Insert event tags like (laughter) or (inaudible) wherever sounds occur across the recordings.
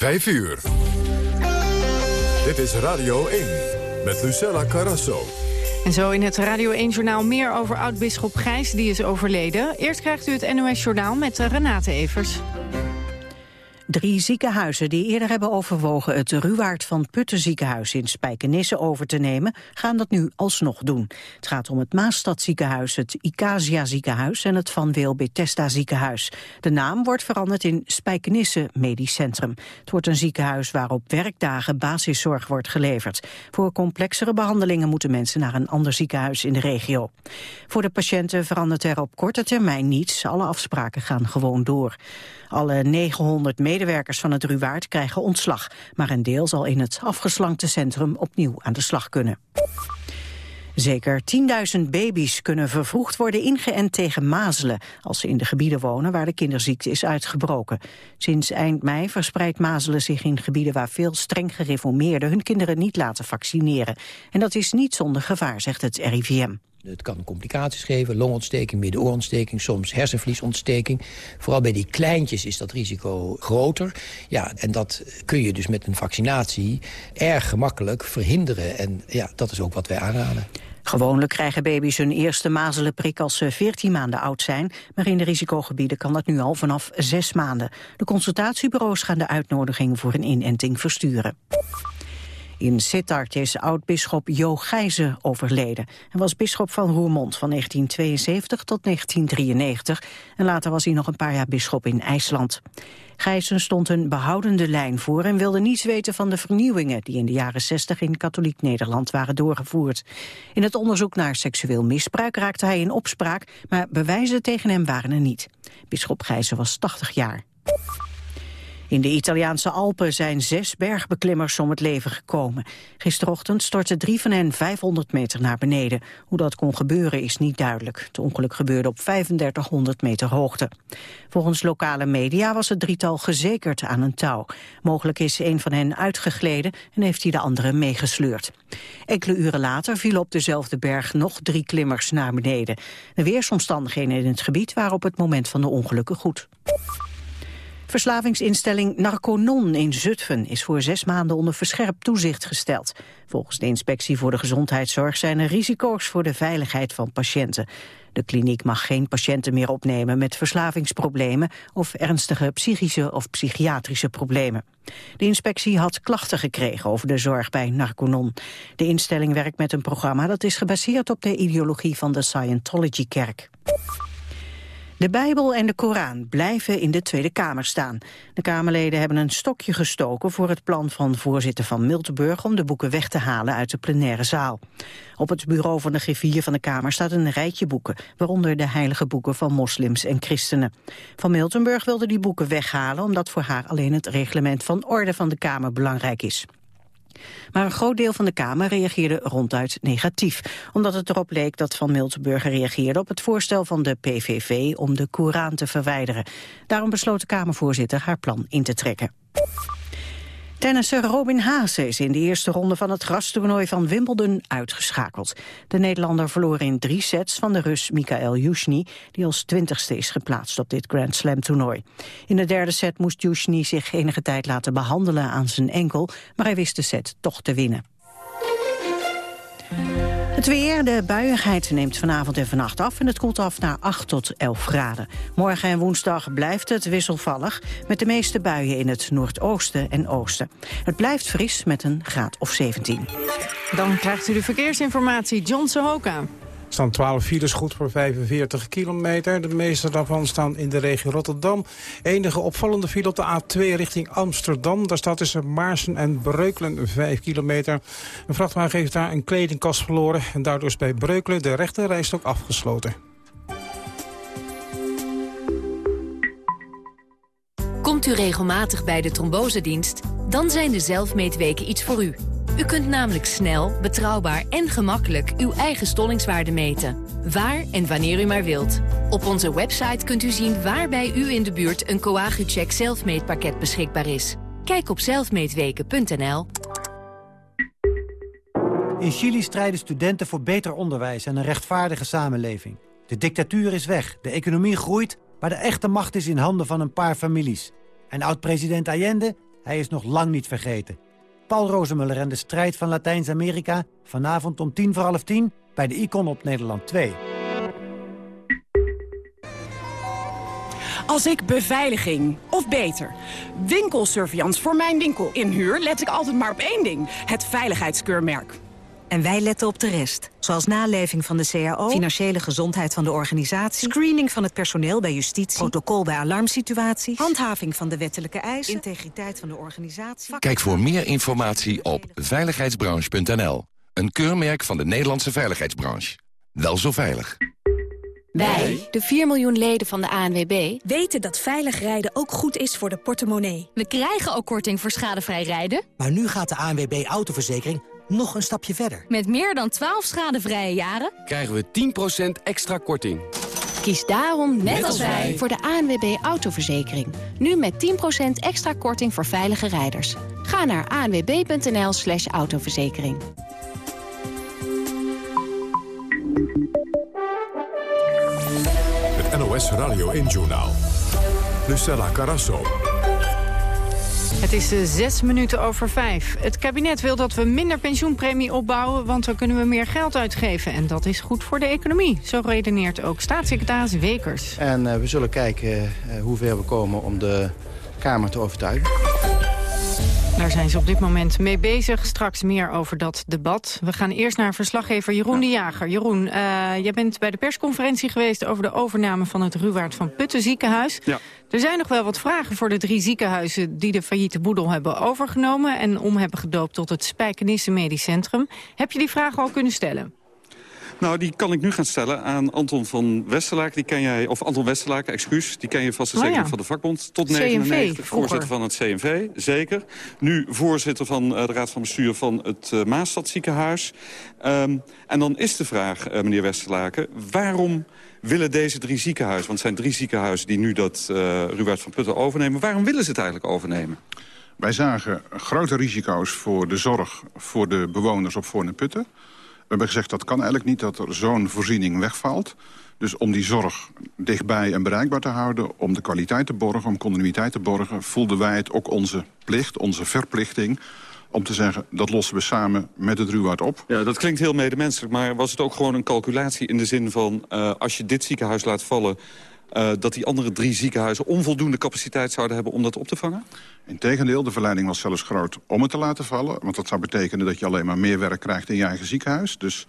5 uur. Dit is Radio 1 met Lucella Carrasso. En zo in het Radio 1-journaal meer over oud-bisschop Gijs, die is overleden. Eerst krijgt u het NOS-journaal met Renate Evers. Drie ziekenhuizen die eerder hebben overwogen het Ruwaard van Putten ziekenhuis in Spijkenisse over te nemen, gaan dat nu alsnog doen. Het gaat om het Maastadziekenhuis, het Icasia ziekenhuis en het Van Wil Bethesda ziekenhuis. De naam wordt veranderd in Spijkenisse Medisch Centrum. Het wordt een ziekenhuis waar op werkdagen basiszorg wordt geleverd. Voor complexere behandelingen moeten mensen naar een ander ziekenhuis in de regio. Voor de patiënten verandert er op korte termijn niets. Alle afspraken gaan gewoon door. Alle 900 medewerkers van het Ruwaard krijgen ontslag, maar een deel zal in het afgeslankte centrum opnieuw aan de slag kunnen. Zeker 10.000 baby's kunnen vervroegd worden ingeënt tegen mazelen... als ze in de gebieden wonen waar de kinderziekte is uitgebroken. Sinds eind mei verspreidt mazelen zich in gebieden... waar veel streng gereformeerden hun kinderen niet laten vaccineren. En dat is niet zonder gevaar, zegt het RIVM. Het kan complicaties geven, longontsteking, middenoorontsteking, soms hersenvliesontsteking. Vooral bij die kleintjes is dat risico groter. Ja, en dat kun je dus met een vaccinatie erg gemakkelijk verhinderen. En ja, dat is ook wat wij aanraden. Gewoonlijk krijgen baby's hun eerste mazelenprik als ze 14 maanden oud zijn, maar in de risicogebieden kan dat nu al vanaf 6 maanden. De consultatiebureaus gaan de uitnodiging voor een inenting versturen. In Sittard is oud-bisschop Jo Gijzen overleden. Hij was bisschop van Roermond van 1972 tot 1993. En later was hij nog een paar jaar bisschop in IJsland. Gijzen stond een behoudende lijn voor en wilde niets weten van de vernieuwingen die in de jaren 60 in katholiek Nederland waren doorgevoerd. In het onderzoek naar seksueel misbruik raakte hij in opspraak, maar bewijzen tegen hem waren er niet. Bisschop Gijzen was 80 jaar. In de Italiaanse Alpen zijn zes bergbeklimmers om het leven gekomen. Gisterochtend stortten drie van hen 500 meter naar beneden. Hoe dat kon gebeuren is niet duidelijk. Het ongeluk gebeurde op 3500 meter hoogte. Volgens lokale media was het drietal gezekerd aan een touw. Mogelijk is een van hen uitgegleden en heeft hij de andere meegesleurd. Enkele uren later vielen op dezelfde berg nog drie klimmers naar beneden. De weersomstandigheden in het gebied waren op het moment van de ongelukken goed. Verslavingsinstelling Narconon in Zutphen is voor zes maanden onder verscherpt toezicht gesteld. Volgens de Inspectie voor de Gezondheidszorg zijn er risico's voor de veiligheid van patiënten. De kliniek mag geen patiënten meer opnemen met verslavingsproblemen of ernstige psychische of psychiatrische problemen. De inspectie had klachten gekregen over de zorg bij Narconon. De instelling werkt met een programma dat is gebaseerd op de ideologie van de Scientology-kerk. De Bijbel en de Koran blijven in de Tweede Kamer staan. De Kamerleden hebben een stokje gestoken voor het plan van voorzitter van Miltenburg om de boeken weg te halen uit de plenaire zaal. Op het bureau van de griffier van de Kamer staat een rijtje boeken, waaronder de heilige boeken van moslims en christenen. Van Miltenburg wilde die boeken weghalen omdat voor haar alleen het reglement van orde van de Kamer belangrijk is. Maar een groot deel van de Kamer reageerde ronduit negatief, omdat het erop leek dat Van Miltenburg reageerde op het voorstel van de PVV om de Koran te verwijderen. Daarom besloot de Kamervoorzitter haar plan in te trekken. Tennisser Robin Haase is in de eerste ronde van het grastoernooi van Wimbledon uitgeschakeld. De Nederlander verloor in drie sets van de Rus Mikael Yushny, die als twintigste is geplaatst op dit Grand Slam toernooi. In de derde set moest Yushny zich enige tijd laten behandelen aan zijn enkel, maar hij wist de set toch te winnen. Het weer, de buiigheid neemt vanavond en vannacht af... en het koelt af naar 8 tot 11 graden. Morgen en woensdag blijft het wisselvallig... met de meeste buien in het noordoosten en oosten. Het blijft fris met een graad of 17. Dan krijgt u de verkeersinformatie, John Sohoka staan 12 files goed voor 45 kilometer. De meeste daarvan staan in de regio Rotterdam. Enige opvallende file op de A2 richting Amsterdam. Daar staat tussen Maarsen en Breukelen 5 kilometer. Een vrachtwagen heeft daar een kledingkast verloren. En daardoor is bij Breukelen de rechterrijstok afgesloten. Komt u regelmatig bij de trombosedienst? Dan zijn de zelfmeetweken iets voor u. U kunt namelijk snel, betrouwbaar en gemakkelijk uw eigen stollingswaarde meten. Waar en wanneer u maar wilt. Op onze website kunt u zien waar bij u in de buurt een Coagucheck zelfmeetpakket beschikbaar is. Kijk op zelfmeetweken.nl. In Chili strijden studenten voor beter onderwijs en een rechtvaardige samenleving. De dictatuur is weg, de economie groeit, maar de echte macht is in handen van een paar families. En oud-president Allende Hij is nog lang niet vergeten. Paul Rozemuller en de strijd van Latijns-Amerika... vanavond om tien voor half tien bij de Icon op Nederland 2. Als ik beveiliging, of beter, winkelsurveillance voor mijn winkel inhuur... let ik altijd maar op één ding, het veiligheidskeurmerk. En wij letten op de rest. Zoals naleving van de CAO, financiële gezondheid van de organisatie... screening van het personeel bij justitie, protocol bij alarmsituaties... handhaving van de wettelijke eisen, integriteit van de organisatie... Kijk voor meer informatie op veiligheidsbranche.nl. Een keurmerk van de Nederlandse veiligheidsbranche. Wel zo veilig. Wij, de 4 miljoen leden van de ANWB... weten dat veilig rijden ook goed is voor de portemonnee. We krijgen ook korting voor schadevrij rijden. Maar nu gaat de ANWB Autoverzekering nog een stapje verder. Met meer dan 12 schadevrije jaren... krijgen we 10% extra korting. Kies daarom, net, als wij, voor de ANWB Autoverzekering. Nu met 10% extra korting voor veilige rijders. Ga naar anwb.nl slash autoverzekering. Het NOS Radio 1-journaal. Lucella Carasso. Het is uh, zes minuten over vijf. Het kabinet wil dat we minder pensioenpremie opbouwen... want dan kunnen we meer geld uitgeven. En dat is goed voor de economie. Zo redeneert ook staatssecretaris Wekers. En uh, we zullen kijken uh, hoe ver we komen om de Kamer te overtuigen. Daar zijn ze op dit moment mee bezig. Straks meer over dat debat. We gaan eerst naar verslaggever Jeroen de Jager. Jeroen, uh, jij bent bij de persconferentie geweest... over de overname van het Ruwaard van Putten ziekenhuis. Ja. Er zijn nog wel wat vragen voor de drie ziekenhuizen... die de failliete boedel hebben overgenomen... en om hebben gedoopt tot het Spijkenisse Medisch Centrum. Heb je die vragen al kunnen stellen? Nou, die kan ik nu gaan stellen aan Anton van Westerlaak. Die ken jij, of Anton Westerlaak, excuus. Die ken je vast zeker oh ja. van de vakbond. Tot 99 voorzitter van het CNV, zeker. Nu voorzitter van uh, de Raad van Bestuur van het uh, Maastadziekenhuis. Um, en dan is de vraag, uh, meneer Westerlaken, waarom willen deze drie ziekenhuizen... want het zijn drie ziekenhuizen die nu dat uh, Ruwaard van Putten overnemen... waarom willen ze het eigenlijk overnemen? Wij zagen grote risico's voor de zorg voor de bewoners op Voorne Putten. We hebben gezegd dat kan eigenlijk niet dat er zo'n voorziening wegvalt. Dus om die zorg dichtbij en bereikbaar te houden... om de kwaliteit te borgen, om continuïteit te borgen... voelden wij het ook onze plicht, onze verplichting om te zeggen, dat lossen we samen met het Ruwaard op. Ja, dat klinkt heel medemenselijk, maar was het ook gewoon een calculatie... in de zin van, uh, als je dit ziekenhuis laat vallen... Uh, dat die andere drie ziekenhuizen onvoldoende capaciteit zouden hebben om dat op te vangen? Integendeel, de verleiding was zelfs groot om het te laten vallen. Want dat zou betekenen dat je alleen maar meer werk krijgt in je eigen ziekenhuis. Dus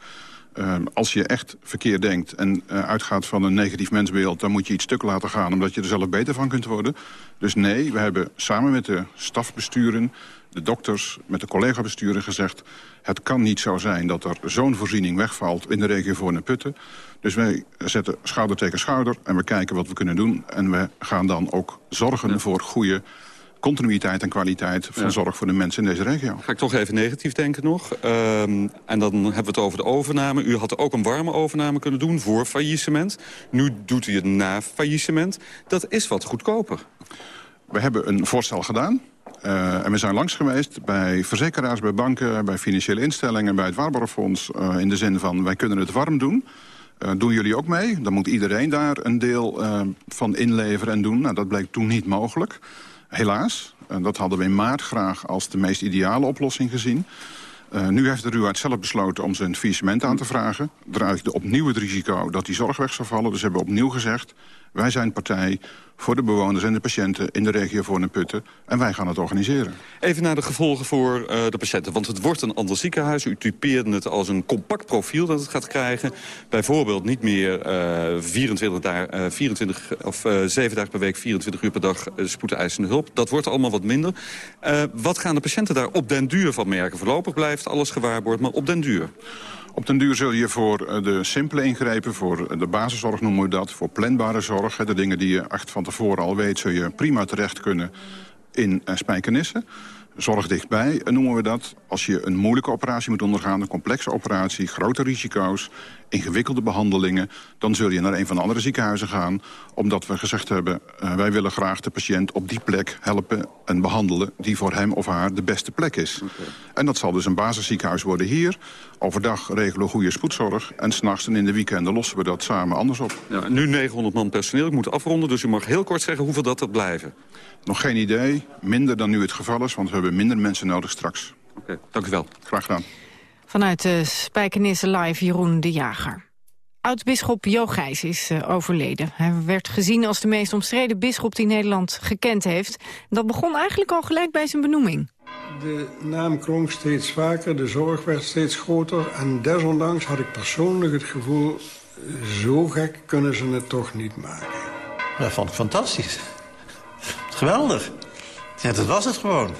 uh, als je echt verkeerd denkt en uh, uitgaat van een negatief mensbeeld... dan moet je iets stuk laten gaan omdat je er zelf beter van kunt worden. Dus nee, we hebben samen met de stafbesturen de dokters met de collega-besturen gezegd... het kan niet zo zijn dat er zo'n voorziening wegvalt in de regio Voorne Putten. Dus wij zetten schouder tegen schouder en we kijken wat we kunnen doen. En we gaan dan ook zorgen ja. voor goede continuïteit en kwaliteit van ja. zorg voor de mensen in deze regio. Ga ik toch even negatief denken nog. Um, en dan hebben we het over de overname. U had ook een warme overname kunnen doen voor faillissement. Nu doet u het na faillissement. Dat is wat goedkoper. We hebben een voorstel gedaan. Uh, en we zijn langs geweest bij verzekeraars, bij banken, bij financiële instellingen... bij het Waarborgfonds uh, in de zin van wij kunnen het warm doen. Uh, doen jullie ook mee? Dan moet iedereen daar een deel van inleveren en doen. Nou, dat bleek toen niet mogelijk. Helaas. dat hadden we in maart graag als de meest ideale oplossing gezien. Nu heeft de Ruwaard zelf besloten om zijn faillissement aan te vragen. Uitte opnieuw het risico dat die zorg weg zou vallen. Dus hebben we opnieuw gezegd... wij zijn partij voor de bewoners en de patiënten in de regio Voorne Putten. En wij gaan het organiseren. Even naar de gevolgen voor uh, de patiënten. Want het wordt een ander ziekenhuis. U typeerde het als een compact profiel dat het gaat krijgen. Bijvoorbeeld niet meer uh, 24 dagen, uh, 24, of 7 dagen per week, 24 uur per dag spoedeisende hulp. Dat wordt allemaal wat minder. wat gaan de patiënten daar op den duur van merken? Voorlopig blijft alles gewaarborgd, maar op den duur. Op den duur zul je voor de simpele ingrepen, voor de basiszorg noemen we dat... voor planbare zorg, de dingen die je echt van tevoren al weet... zul je prima terecht kunnen in spijkenissen. Zorg dichtbij noemen we dat. Als je een moeilijke operatie moet ondergaan, een complexe operatie... grote risico's, ingewikkelde behandelingen... dan zul je naar een van de andere ziekenhuizen gaan... omdat we gezegd hebben, uh, wij willen graag de patiënt op die plek helpen en behandelen... die voor hem of haar de beste plek is. En dat zal dus een basisziekenhuis worden hier. Overdag regelen we goede spoedzorg. En s'nachts en in de weekenden lossen we dat samen anders op. Ja, nu 900 man personeel. Ik moet afronden, dus u mag heel kort zeggen hoeveel dat er blijven. Nog geen idee. Minder dan nu het geval is, want we hebben minder mensen nodig straks. Oké, dank u wel. Graag gedaan. Vanuit de Spijkenisse Live, Jeroen de Jager. Oud-bisschop Jo Gijs is uh, overleden. Hij werd gezien als de meest omstreden bisschop die Nederland gekend heeft. Dat begon eigenlijk al gelijk bij zijn benoeming. De naam klonk steeds vaker, de zorg werd steeds groter... en desondanks had ik persoonlijk het gevoel... zo gek kunnen ze het toch niet maken. Dat vond ik fantastisch. Geweldig. Ja, dat was het gewoon.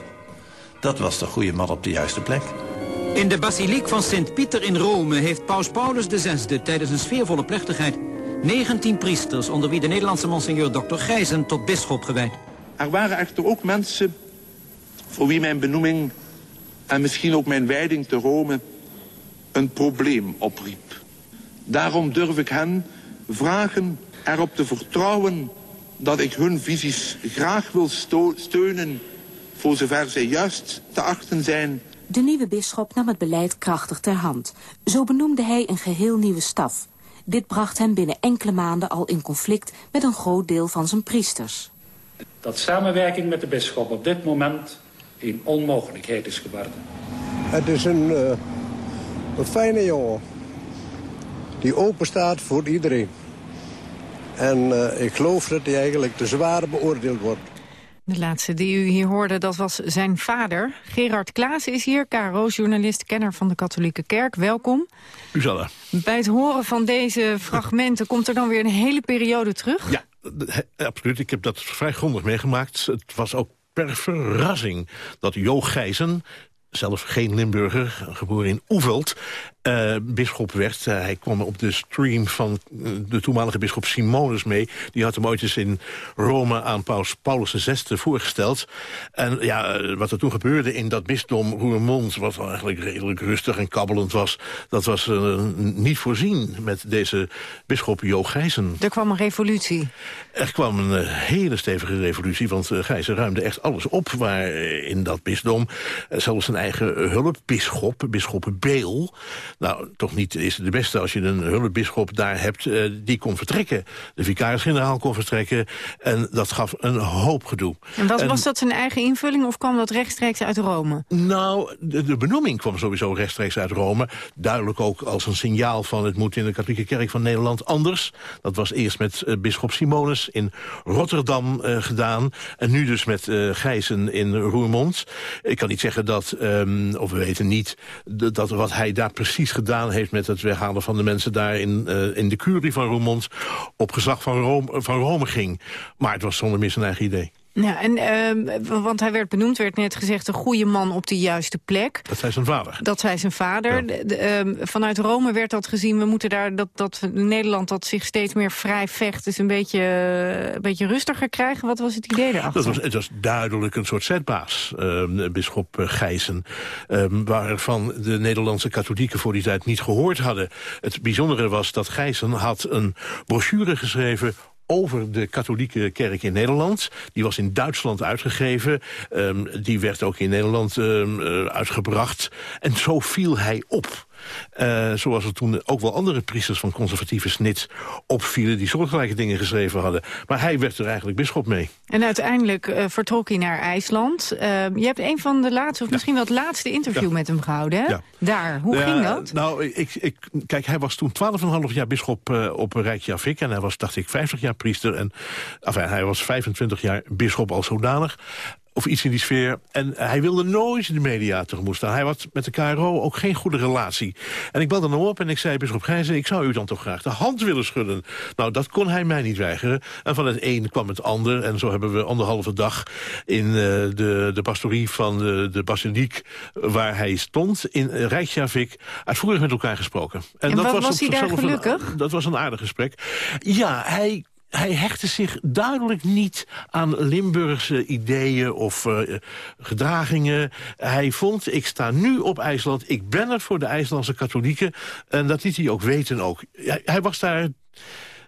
Dat was de goede man op de juiste plek. In de basiliek van Sint-Pieter in Rome heeft paus Paulus VI tijdens een sfeervolle plechtigheid 19 priesters, onder wie de Nederlandse monseigneur Dr. Gijzen, tot bisschop gewijd. Er waren echter ook mensen voor wie mijn benoeming en misschien ook mijn wijding te Rome een probleem opriep. Daarom durf ik hen vragen erop te vertrouwen dat ik hun visies graag wil steunen voor zover zij juist te achten zijn de nieuwe bisschop nam het beleid krachtig ter hand. Zo benoemde hij een geheel nieuwe staf. Dit bracht hem binnen enkele maanden al in conflict met een groot deel van zijn priesters. Dat samenwerking met de bisschop op dit moment een onmogelijkheid is geworden. Het is een, uh, een fijne jongen die open staat voor iedereen. En uh, ik geloof dat hij eigenlijk te zwaar beoordeeld wordt. De laatste die u hier hoorde, dat was zijn vader. Gerard Klaas is hier, KRO-journalist, kenner van de katholieke kerk. Welkom. Uzella. Bij het horen van deze fragmenten komt er dan weer een hele periode terug? Ja, absoluut. Ik heb dat vrij grondig meegemaakt. Het was ook per verrassing dat Jo Gijzen, zelf geen Limburger, geboren in Oeveld uh, bisschop werd. Uh, hij kwam op de stream van uh, de toenmalige bisschop Simonus mee. Die had hem ooit eens in Rome aan Paus Paulus VI voorgesteld. En ja, wat er toen gebeurde in dat bisdom Roermond... wat eigenlijk redelijk rustig en kabbelend was... dat was niet voorzien met deze bisschop Jo Gijzen. Er kwam een revolutie. Er kwam een hele stevige revolutie, want Gijzen ruimde echt alles op... waar in dat bisdom zelfs zijn eigen hulpbisschop, bisschop Beel... Nou, toch niet is het de beste als je een hulpbisschop daar hebt... Uh, die kon vertrekken. De vicaris-generaal kon vertrekken. En dat gaf een hoop gedoe. En was, was dat zijn eigen invulling of kwam dat rechtstreeks uit Rome? Nou, de, de, benoeming kwam sowieso rechtstreeks uit Rome. Duidelijk ook als een signaal van het moet in de katholieke kerk van Nederland anders. Dat was eerst met uh, bisschop Simonus in Rotterdam uh, gedaan. En nu dus met Gijzen in Roermond. Ik kan niet zeggen dat, um, of we weten niet, dat wat hij daar precies gedaan heeft met het weghalen van de mensen daar in, uh, in de curie van Roermond op gezag van Rome, van Rome ging. Maar het was zonder meer zijn eigen idee. Ja, en, uh, want hij werd benoemd, werd net gezegd, een goede man op de juiste plek. Dat zei zijn vader. Dat zei zijn vader. De, uh, vanuit Rome werd dat gezien, we moeten daar, dat, dat Nederland dat zich steeds meer vrij vecht, dus een beetje, een beetje rustiger krijgen. Wat was het idee daarachter? Dat was, het was duidelijk een soort zetbaas, uh, bisschop Gijzen, ehm, waarvan de Nederlandse katholieken voor die tijd niet gehoord hadden. Het bijzondere was dat Gijzen had een brochure geschreven over de katholieke kerk in Nederland. Die was in Duitsland uitgegeven. Um, die werd ook in Nederland um, uh, uitgebracht. En zo viel hij op. Uh, zoals er toen ook wel andere priesters van conservatieve snit opvielen... die soortgelijke dingen geschreven hadden. Maar hij werd er eigenlijk bisschop mee. En uiteindelijk uh, vertrok hij naar IJsland. Uh, je hebt een van de laatste, of ja. misschien wel het laatste interview ja. met hem gehouden, hè? Ja. Daar. Hoe ging dat? Nou, ik, ik, kijk, hij was toen 12,5 jaar bisschop op Reykjavik... en hij was, dacht ik, 50 jaar priester. En enfin, hij was 25 jaar bisschop als zodanig of iets in die sfeer. En hij wilde nooit de media tegemoet staan. Hij had met de KRO ook geen goede relatie. En ik belde hem op en ik zei, bisschop Gijzen... ik zou u dan toch graag de hand willen schudden. Nou, dat kon hij mij niet weigeren. En van het een kwam het ander. En zo hebben we anderhalve dag in uh, de, de pastorie van de, de basiliek... waar hij stond, in Reykjavik, uitvoerig met elkaar gesproken. En, en dat was, was hij daar gelukkig? Een, dat was een aardig gesprek. Ja, hij hij hechtte zich duidelijk niet aan Limburgse ideeën of uh, gedragingen. Hij vond, ik sta nu op IJsland, ik ben er voor de IJslandse katholieken. En dat liet hij ook weten ook. Hij, was daar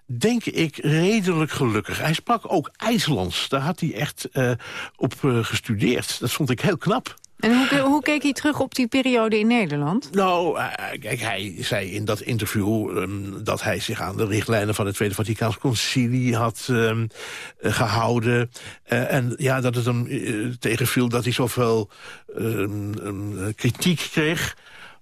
denk ik, redelijk gelukkig. Hij sprak ook IJslands. Daar had hij echt uh, op uh, gestudeerd. Dat vond ik heel knap. En hoe, hoe, keek hij terug op die periode in Nederland? Nou, uh, kijk, hij zei in dat interview um, dat hij zich aan de richtlijnen van het Tweede Vaticaans Concilie had um, gehouden. en ja, dat het hem tegenviel dat hij zoveel um, kritiek kreeg.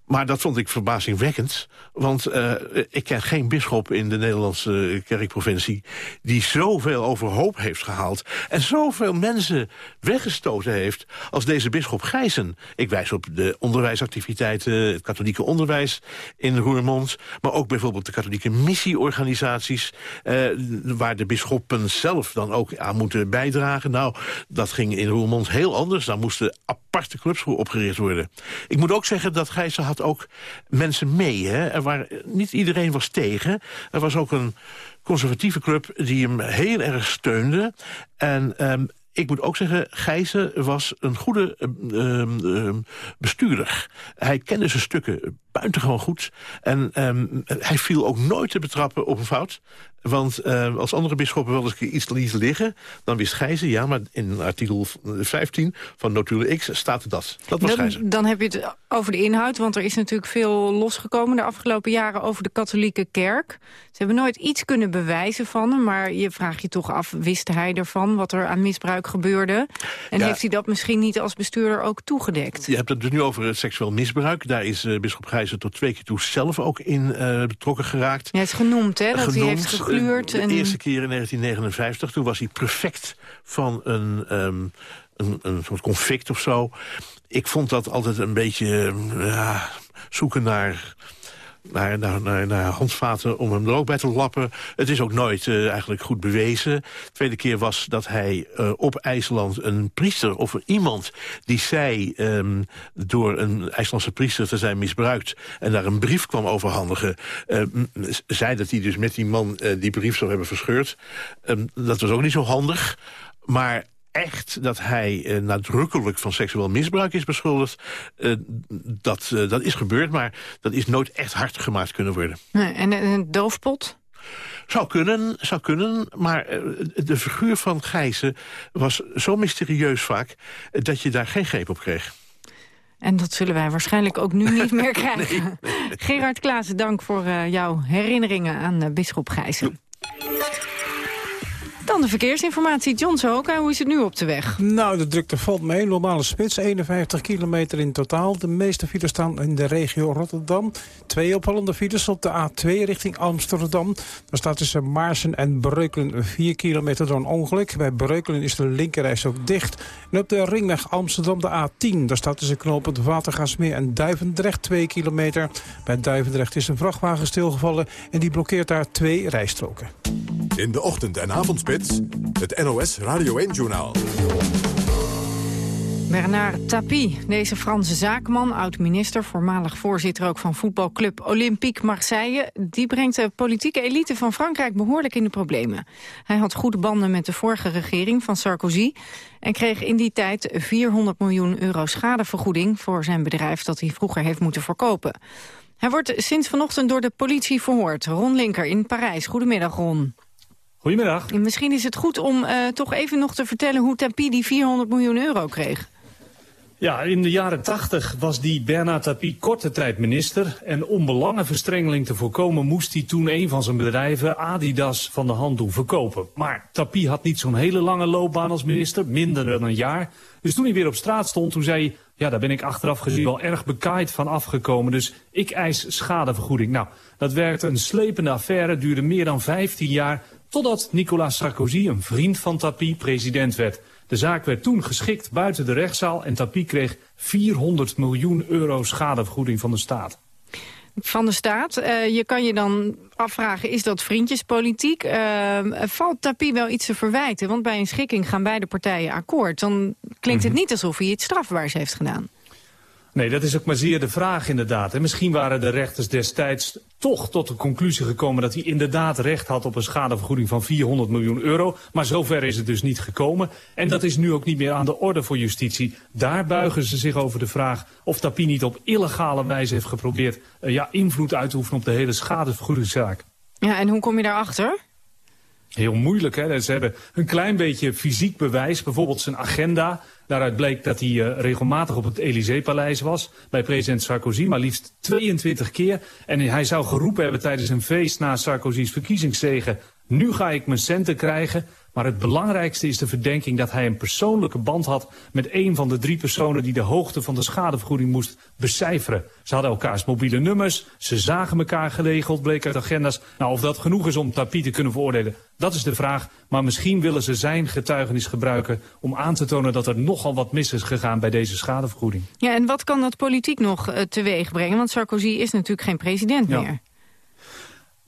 Maar dat vond ik verbazingwekkend. Want uh, ik ken geen bisschop in de Nederlandse kerkprovincie... die zoveel overhoop heeft gehaald... en zoveel mensen weggestoten heeft als deze bisschop Gijzen. Ik wijs op de onderwijsactiviteiten, het katholieke onderwijs in Roermond... maar ook bijvoorbeeld de katholieke missieorganisaties... Uh, waar de bisschoppen zelf dan ook aan moeten bijdragen. Nou, dat ging in Roermond heel anders. Daar moesten aparte clubs voor opgericht worden. Ik moet ook zeggen dat Gijzen had ook mensen mee. Hè? Er niet iedereen was tegen. Er was ook een conservatieve club die hem heel erg steunde. En um, ik moet ook zeggen, Gijzen was een goede uh, bestuurder. Hij kende zijn stukken buitengewoon goed. En um, hij viel ook nooit te betrappen op een fout. Want uh, als andere bisschoppen wel eens iets lieten liggen... dan wist Gijzen, ja, maar in artikel 15 van notulen X staat dat. Dat was dan, Dan heb je het over de inhoud, want er is natuurlijk veel losgekomen... de afgelopen jaren over de katholieke kerk. Ze hebben nooit iets kunnen bewijzen van hem... maar je vraagt je toch af, wist hij ervan wat er aan misbruik gebeurde? En heeft hij dat misschien niet als bestuurder ook toegedekt? Je hebt het dus nu over seksueel misbruik. Daar is uh, bisschop Gijzen tot twee keer toe zelf ook in uh, betrokken geraakt. Ja, het is genoemd, hè, dat genoemd. hij heeft de eerste keer in 1959, toen was hij prefect van een, um, een, een soort conflict of zo. Ik vond dat altijd een beetje uh, zoeken naar naar, naar, naar, naar handvaten om hem er ook bij te lappen. Het is ook nooit uh, eigenlijk goed bewezen. De tweede keer was dat hij uh, op IJsland een priester of iemand... die zei um, door een IJslandse priester te zijn misbruikt... en daar een brief kwam overhandigen... Uh, zei dat hij dus met die man die brief zou hebben verscheurd. Um, dat was ook niet zo handig. Maar echt dat hij uh, nadrukkelijk van seksueel misbruik is beschuldigd. Uh, dat, uh, dat is gebeurd, maar dat is nooit echt hard gemaakt kunnen worden. Nee, en een doofpot? Zou kunnen, zou kunnen, maar de figuur van Gijzen was zo mysterieus vaak... dat je daar geen greep op kreeg. En dat zullen wij waarschijnlijk ook nu niet meer (laughs) krijgen. Gerard Klaassen, dank voor jouw herinneringen aan Bisschop Gijzen. Dan de verkeersinformatie. John Sohoka, hoe is het nu op de weg? Nou, de drukte valt mee. Normale spits, 51 kilometer in totaal. De meeste files staan in de regio Rotterdam. Twee opvallende files op de A2 richting Amsterdam. Daar staat tussen Maarsen en Breukelen 4 kilometer door een ongeluk. Bij Breukelen is de linkerreis ook dicht. En op de ringweg Amsterdam de A10. Daar staat tussen knooppunt Watergaasmeer en Duivendrecht 2 kilometer. Bij Duivendrecht is een vrachtwagen stilgevallen en die blokkeert daar twee rijstroken. In de ochtend- en avondspits, het NOS Radio 1-journaal. Bernard Tapie, deze Franse zakenman, oud-minister... voormalig voorzitter ook van voetbalclub Olympique Marseille... die brengt de politieke elite van Frankrijk behoorlijk in de problemen. Hij had goede banden met de vorige regering van Sarkozy... en kreeg in die tijd 400 miljoen euro schadevergoeding... voor zijn bedrijf dat hij vroeger heeft moeten verkopen. Hij wordt sinds vanochtend door de politie verhoord. Ron Linker in Parijs. Goedemiddag, Ron. Goedemiddag. Misschien is het goed om uh, toch even nog te vertellen hoe Tapie die 400 miljoen euro kreeg. Ja, in de jaren 80 was die Bernard Tapie korte tijd minister. En om belangenverstrengeling te voorkomen moest hij toen een van zijn bedrijven, Adidas, van de hand doen verkopen. Maar Tapie had niet zo'n hele lange loopbaan als minister, minder dan een jaar. Dus toen hij weer op straat stond, toen zei hij, ja daar ben ik achteraf gezien wel erg bekaaid van afgekomen. Dus ik eis schadevergoeding. Nou, dat werkte een slepende affaire, duurde meer dan 15 jaar. Totdat Nicolas Sarkozy, een vriend van Tapie, president werd. De zaak werd toen geschikt buiten de rechtszaal en Tapie kreeg 400 miljoen euro schadevergoeding van de staat. Van de staat. Uh, je kan je dan afvragen, is dat vriendjespolitiek? Uh, valt Tapie wel iets te verwijten? Want bij een schikking gaan beide partijen akkoord. Dan klinkt het mhm. niet alsof hij iets strafbaars heeft gedaan. Nee, dat is ook maar zeer de vraag inderdaad. En misschien waren de rechters destijds toch tot de conclusie gekomen... dat hij inderdaad recht had op een schadevergoeding van 400 miljoen euro. Maar zover is het dus niet gekomen. En dat is nu ook niet meer aan de orde voor justitie. Daar buigen ze zich over de vraag of Tapie niet op illegale wijze heeft geprobeerd... Uh, ja, invloed uit te oefenen op de hele schadevergoedingszaak. Ja, en hoe kom je daarachter? Heel moeilijk, hè. Ze hebben een klein beetje fysiek bewijs, bijvoorbeeld zijn agenda. Daaruit bleek dat hij uh, regelmatig op het Élysée-paleis was. Bij president Sarkozy, maar liefst 22 keer. En hij zou geroepen hebben tijdens een feest na Sarkozy's verkiezingszegen... nu ga ik mijn centen krijgen. Maar het belangrijkste is de verdenking dat hij een persoonlijke band had... met een van de drie personen die de hoogte van de schadevergoeding moest becijferen. Ze hadden elkaars mobiele nummers, ze zagen elkaar geregeld, bleek uit agenda's. Nou, of dat genoeg is om Tapie te kunnen veroordelen, dat is de vraag. Maar misschien willen ze zijn getuigenis gebruiken om aan te tonen dat er nogal wat mis is gegaan bij deze schadevergoeding. Ja, en wat kan dat politiek nog uh, teweeg brengen? Want Sarkozy is natuurlijk geen president ja. meer.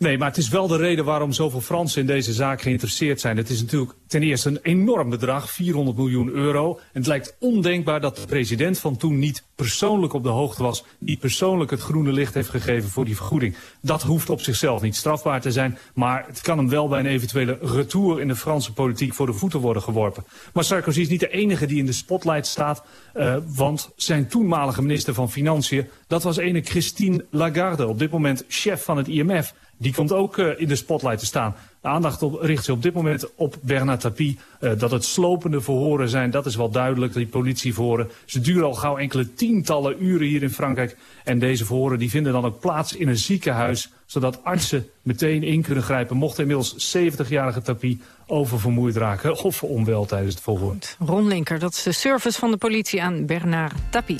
Nee, maar het is wel de reden waarom zoveel Fransen in deze zaak geïnteresseerd zijn. Het is natuurlijk ten eerste een enorm bedrag, 400 miljoen euro. En het lijkt ondenkbaar dat de president van toen niet persoonlijk op de hoogte was. Niet persoonlijk het groene licht heeft gegeven voor die vergoeding. Dat hoeft op zichzelf niet strafbaar te zijn. Maar het kan hem wel bij een eventuele retour in de Franse politiek voor de voeten worden geworpen. Maar Sarkozy is niet de enige die in de spotlight staat. Uh, want zijn toenmalige minister van Financiën, dat was ene Christine Lagarde. Op dit moment chef van het IMF. Die komt ook uh, in de spotlight te staan. De aandacht richt zich op dit moment op Bernard Tapie. Uh, dat het slopende verhoren zijn, dat is wel duidelijk, die politieverhoren. Ze duren al gauw enkele tientallen uren hier in Frankrijk. En deze verhoren die vinden dan ook plaats in een ziekenhuis... zodat artsen meteen in kunnen grijpen... mocht inmiddels 70-jarige Tapie oververmoeid raken of onwel tijdens het verhoor. Ron Linker, dat is de service van de politie aan Bernard Tapie.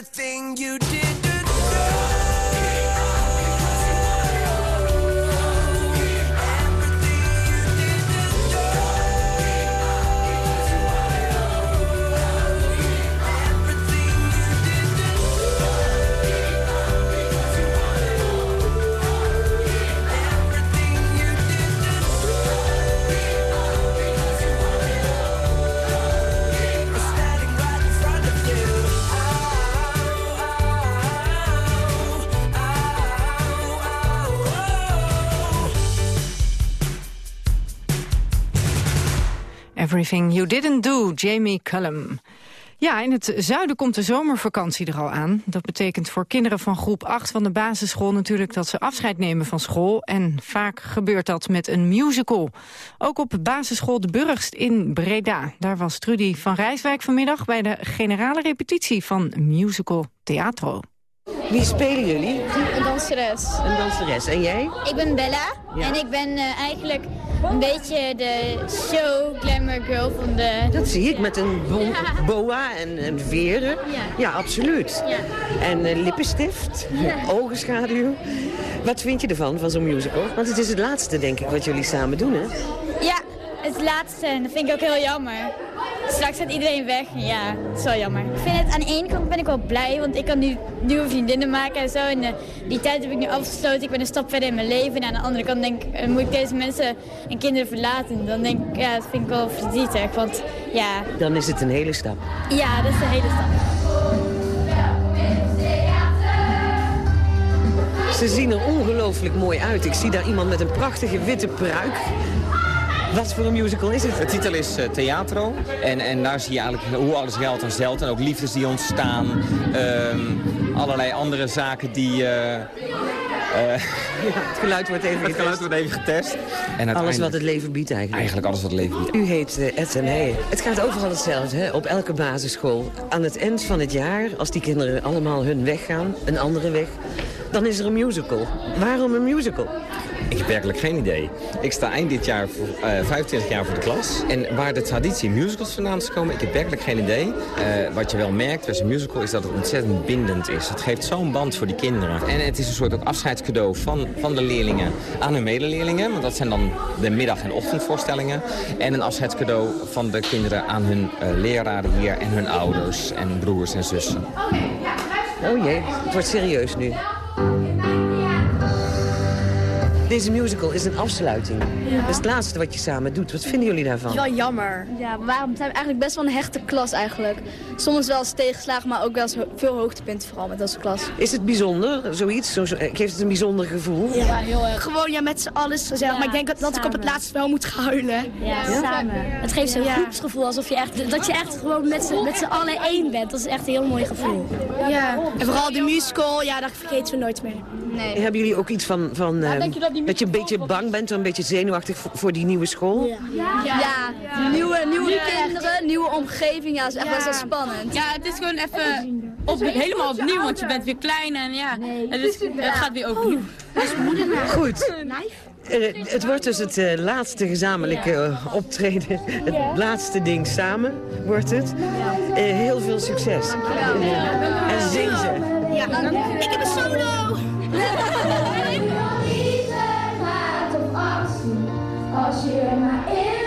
Everything you Everything You Didn't Do, Jamie Cullum. Ja, in het zuiden komt de zomervakantie er al aan. Dat betekent voor kinderen van groep 8 van de basisschool natuurlijk dat ze afscheid nemen van school. En vaak gebeurt dat met een musical. Ook op basisschool De Burgst in Breda. Daar was Trudy van Rijswijk vanmiddag bij de generale repetitie van musical Theatro. Wie spelen jullie? Een danseres. Een danseres. En jij? Ik ben Bella. En ik ben uh, eigenlijk een beetje de show glamour girl van de... Dat zie ik, met een bo boa en, en veren. Ja, ja absoluut. Ja. En uh, lippenstift, ogenschaduw. Wat vind je ervan, van zo'n musical? Want het is het laatste, denk ik, wat jullie samen doen, hè? Ja, het laatste. En dat vind ik ook heel jammer. Straks gaat iedereen weg. Ja, dat is wel jammer. Ik vind het aan de ene kant ben ik wel blij, want ik kan nu nieuwe vriendinnen maken en zo. En uh, die tijd heb ik nu afgesloten. Ik ben een stap verder in mijn leven. En aan de andere kant denk ik, uh, moet ik deze mensen en kinderen verlaten. Dan denk ik, ja, dat vind ik wel verdrietig. Want ja... Dan is het een hele stap. Ja, dat is een hele stap. Ze zien er ongelooflijk mooi uit. Ik zie daar iemand met een prachtige witte pruik. Wat voor een musical is het? De titel is uh, Theatro. En, en daar zie je eigenlijk hoe alles geldt en stelt. En ook liefdes die ontstaan. Um, allerlei andere zaken die... Uh, uh, ja, het geluid wordt even het getest. geluid wordt even getest. En alles wat het leven biedt eigenlijk. Eigenlijk alles wat het leven biedt. U heet uh, Ed en Hey. Het gaat overal hetzelfde, hè? op elke basisschool. Aan het eind van het jaar, als die kinderen allemaal hun weg gaan, een andere weg... dan is er een musical. Waarom een musical? Ik heb werkelijk geen idee. Ik sta eind dit jaar voor, uh, 25 jaar voor de klas. En waar de traditie musicals vandaan is komen, ik heb werkelijk geen idee. Uh, wat je wel merkt bij een musical is dat het ontzettend bindend is. Het geeft zo'n band voor die kinderen. En het is een soort ook afscheidscadeau van, van de leerlingen aan hun medeleerlingen. Want dat zijn dan de middag- en ochtendvoorstellingen. En een afscheidscadeau van de kinderen aan hun uh, leraren hier en hun ouders en broers en zussen. Oh jee, het wordt serieus nu. Deze musical is een afsluiting. Ja. Dat is het laatste wat je samen doet. Wat vinden jullie daarvan? Wel jammer. Ja, waarom zijn we eigenlijk best wel een hechte klas eigenlijk. Soms wel eens tegenslagen, maar ook wel eens veel hoogtepunten vooral met onze klas. Is het bijzonder, zoiets? Zo, zo, geeft het een bijzonder gevoel? Ja, heel erg. Gewoon ja, met z'n allen gezellig. Ja, maar ik denk dat, dat ik op het laatst wel moet gaan huilen. Ja, samen. Het geeft zo'n groepsgevoel, alsof je echt, dat je echt gewoon met z'n allen één bent. Dat is echt een heel mooi gevoel. Ja, en vooral de musical, ja, dat vergeten we nooit meer. Nee. Hebben jullie ook iets van, van uh, je dat, dat, je een beetje bang bent, een beetje zenuwachtig voor, voor die nieuwe school? Ja, ja. ja. ja. nieuwe, nieuwe kinderen, nieuwe omgeving, ja, is echt best wel spannend. Ja, het is gewoon even op, helemaal opnieuw, want je bent weer klein en ja, het, is, het gaat weer opnieuw. Goed. Uh, het wordt dus het uh, laatste gezamenlijke uh, optreden. Het laatste ding samen wordt het. heel veel succes. En zing ze. Ja, ik heb een solo! Als je maar in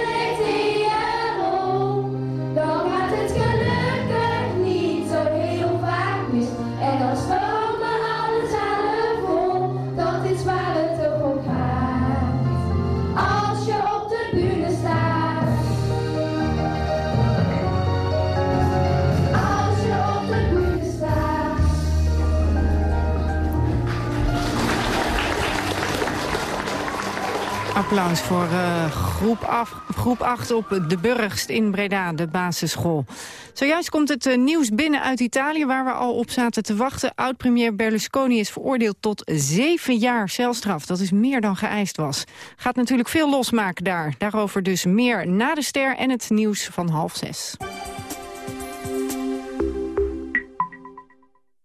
Applaus voor uh, groep, groep 8 op de Burgst in Breda, de basisschool. Zojuist komt het uh, nieuws binnen uit Italië, waar we al op zaten te wachten. Oud-premier Berlusconi is veroordeeld tot zeven jaar celstraf. Dat is meer dan geëist was. Gaat natuurlijk veel losmaken daar. Daarover dus meer na de ster en het nieuws van half zes.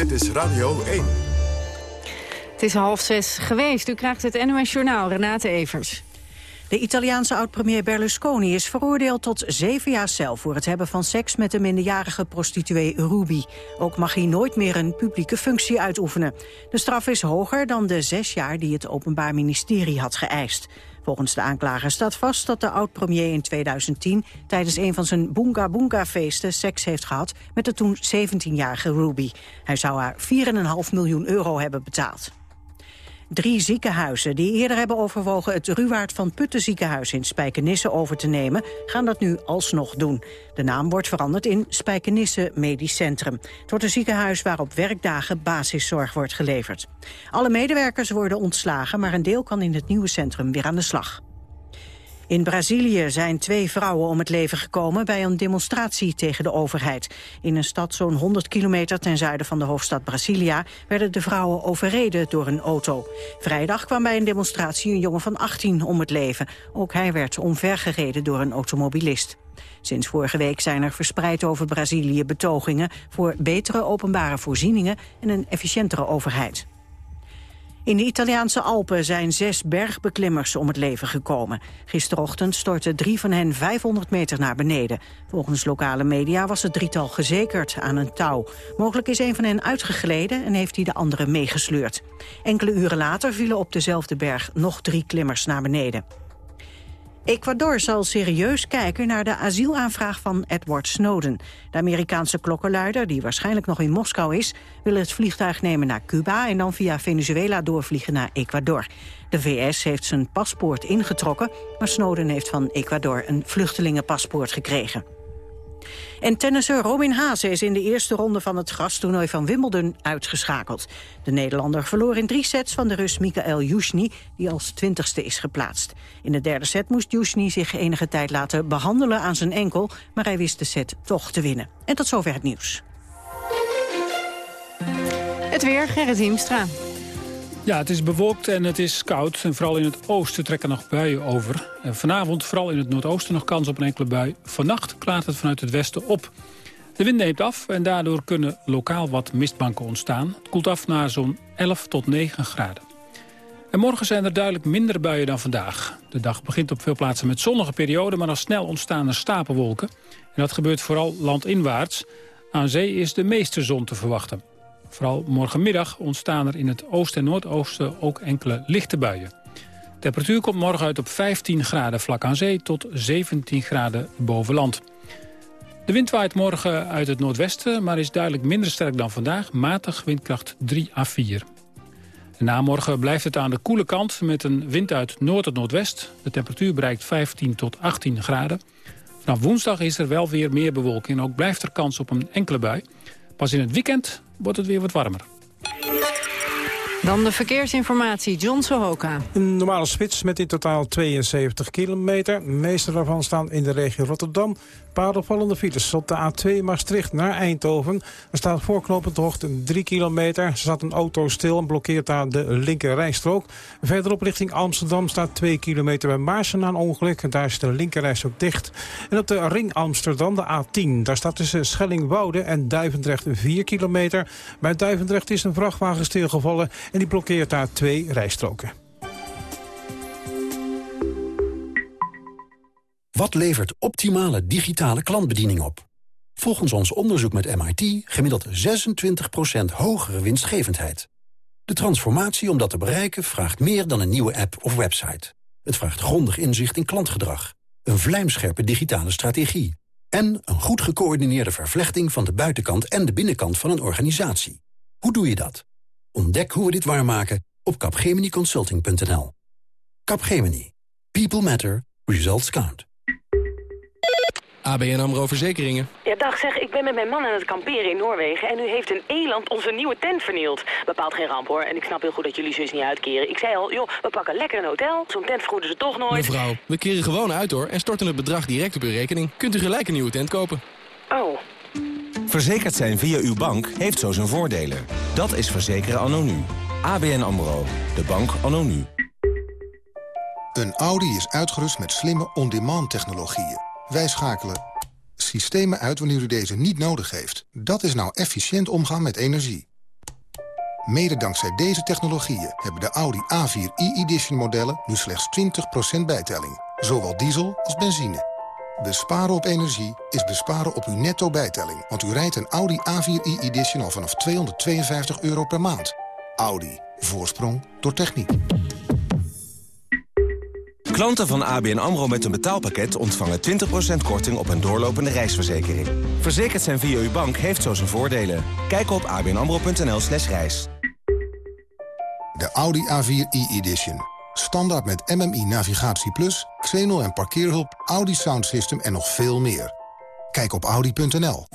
Dit is Radio 1. Het is half zes geweest. U krijgt het NOS Journaal, Renate Evers. De Italiaanse oud-premier Berlusconi is veroordeeld tot zeven jaar cel... voor het hebben van seks met de minderjarige prostituee Ruby. Ook mag hij nooit meer een publieke functie uitoefenen. De straf is hoger dan de zes jaar die het Openbaar Ministerie had geëist. Volgens de aanklager staat vast dat de oud-premier in 2010... tijdens een van zijn Boonga Boonga-feesten seks heeft gehad... met de toen 17-jarige Ruby. Hij zou haar 4,5 miljoen euro hebben betaald. Drie ziekenhuizen die eerder hebben overwogen het Ruwaard van Putten ziekenhuis in Spijkenisse over te nemen, gaan dat nu alsnog doen. De naam wordt veranderd in Spijkenisse Medisch Centrum. Het wordt een ziekenhuis waar op werkdagen basiszorg wordt geleverd. Alle medewerkers worden ontslagen, maar een deel kan in het nieuwe centrum weer aan de slag. In Brazilië zijn twee vrouwen om het leven gekomen bij een demonstratie tegen de overheid. In een stad zo'n 100 kilometer ten zuiden van de hoofdstad Brasilia werden de vrouwen overreden door een auto. Vrijdag kwam bij een demonstratie een jongen van 18 om het leven. Ook hij werd omvergereden door een automobilist. Sinds vorige week zijn er verspreid over Brazilië betogingen voor betere openbare voorzieningen en een efficiëntere overheid. In de Italiaanse Alpen zijn zes bergbeklimmers om het leven gekomen. Gisterochtend stortten drie van hen 500 meter naar beneden. Volgens lokale media was het drietal gezekerd aan een touw. Mogelijk is een van hen uitgegleden en heeft hij de andere meegesleurd. Enkele uren later vielen op dezelfde berg nog drie klimmers naar beneden. Ecuador zal serieus kijken naar de asielaanvraag van Edward Snowden. De Amerikaanse klokkenluider, die waarschijnlijk nog in Moskou is... wil het vliegtuig nemen naar Cuba en dan via Venezuela doorvliegen naar Ecuador. De VS heeft zijn paspoort ingetrokken... maar Snowden heeft van Ecuador een vluchtelingenpaspoort gekregen. En tennisser Robin Haase is in de eerste ronde van het grastoernooi van Wimbledon uitgeschakeld. De Nederlander verloor in drie sets van de Rus Mikael Yushny, die als twintigste is geplaatst. In de derde set moest Yushny zich enige tijd laten behandelen aan zijn enkel, maar hij wist de set toch te winnen. En tot zover het nieuws. Het weer, Gerrit Hiemstra. Ja, het is bewolkt en het is koud. En vooral in het oosten trekken nog buien over. En vanavond vooral in het noordoosten nog kans op een enkele bui. Vannacht klaart het vanuit het westen op. De wind neemt af en daardoor kunnen lokaal wat mistbanken ontstaan. Het koelt af naar zo'n 11 tot 9 graden. En morgen zijn er duidelijk minder buien dan vandaag. De dag begint op veel plaatsen met zonnige perioden... maar al snel ontstaan er stapelwolken. En dat gebeurt vooral landinwaarts. Aan zee is de meeste zon te verwachten. Vooral morgenmiddag ontstaan er in het oosten en noordoosten ook enkele lichte buien. De temperatuur komt morgen uit op 15 graden vlak aan zee tot 17 graden boven land. De wind waait morgen uit het noordwesten, maar is duidelijk minder sterk dan vandaag. Matig windkracht 3 à 4. En na morgen blijft het aan de koele kant met een wind uit noord tot noordwest. De temperatuur bereikt 15 tot 18 graden. Vanaf woensdag is er wel weer meer bewolking en ook blijft er kans op een enkele bui. Pas in het weekend wordt het weer wat warmer. Dan de verkeersinformatie, John Sohoka. Een normale spits met in totaal 72 kilometer. De meeste daarvan staan in de regio Rotterdam. Een paar opvallende files. Op de A2 Maastricht naar Eindhoven. Er staat voorknopend hoogte 3 kilometer. Er staat een auto stil en blokkeert daar de linker rijstrook. Verderop richting Amsterdam staat 2 kilometer bij Maarsen een ongeluk. Daar is de linkerrijstrook dicht. En op de ring Amsterdam, de A10. Daar staat tussen Schellingwoude en Duivendrecht 4 kilometer. Bij Duivendrecht is een vrachtwagen stilgevallen en die blokkeert daar twee rijstroken. Wat levert optimale digitale klantbediening op? Volgens ons onderzoek met MIT gemiddeld 26% hogere winstgevendheid. De transformatie om dat te bereiken vraagt meer dan een nieuwe app of website. Het vraagt grondig inzicht in klantgedrag, een vlijmscherpe digitale strategie... en een goed gecoördineerde vervlechting van de buitenkant en de binnenkant van een organisatie. Hoe doe je dat? Ontdek hoe we dit waarmaken op capgeminiconsulting.nl. Capgemini. People matter. Results count. ABN AMRO Verzekeringen. Ja, dag zeg, ik ben met mijn man aan het kamperen in Noorwegen... en nu heeft een eland onze nieuwe tent vernield. Bepaalt geen ramp, hoor. En ik snap heel goed dat jullie zus niet uitkeren. Ik zei al, joh, we pakken lekker een hotel. Zo'n tent vergoeden ze toch nooit. Mevrouw, we keren gewoon uit, hoor. En storten het bedrag direct op uw rekening. Kunt u gelijk een nieuwe tent kopen. Oh. Verzekerd zijn via uw bank heeft zo zijn voordelen. Dat is verzekeren anno nu. ABN AMRO. De bank anno nu. Een Audi is uitgerust met slimme on-demand technologieën. Wij schakelen systemen uit wanneer u deze niet nodig heeft. Dat is nou efficiënt omgaan met energie. Mede dankzij deze technologieën hebben de Audi A4 e-edition modellen nu slechts 20% bijtelling. Zowel diesel als benzine. Besparen op energie is besparen op uw netto bijtelling. Want u rijdt een Audi A4 e-edition al vanaf 252 euro per maand. Audi. Voorsprong door techniek. Klanten van ABN AMRO met een betaalpakket ontvangen 20% korting op een doorlopende reisverzekering. Verzekerd zijn via uw bank heeft zo zijn voordelen. Kijk op abnamro.nl slash reis. De Audi A4 e-edition. Standaard met MMI Navigatie Plus, Xenol en parkeerhulp, Audi Sound System en nog veel meer. Kijk op audi.nl.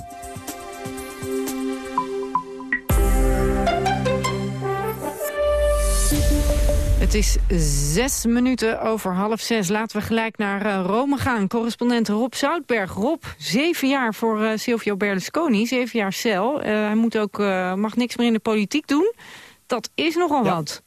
Het is zes minuten over half zes. Laten we gelijk naar uh, Rome gaan. Correspondent Rob Zoutberg. Rob, zeven jaar voor uh, Silvio Berlusconi. Zeven jaar cel. Uh, hij moet ook, mag niks meer in de politiek doen. Dat is nogal ja. wat.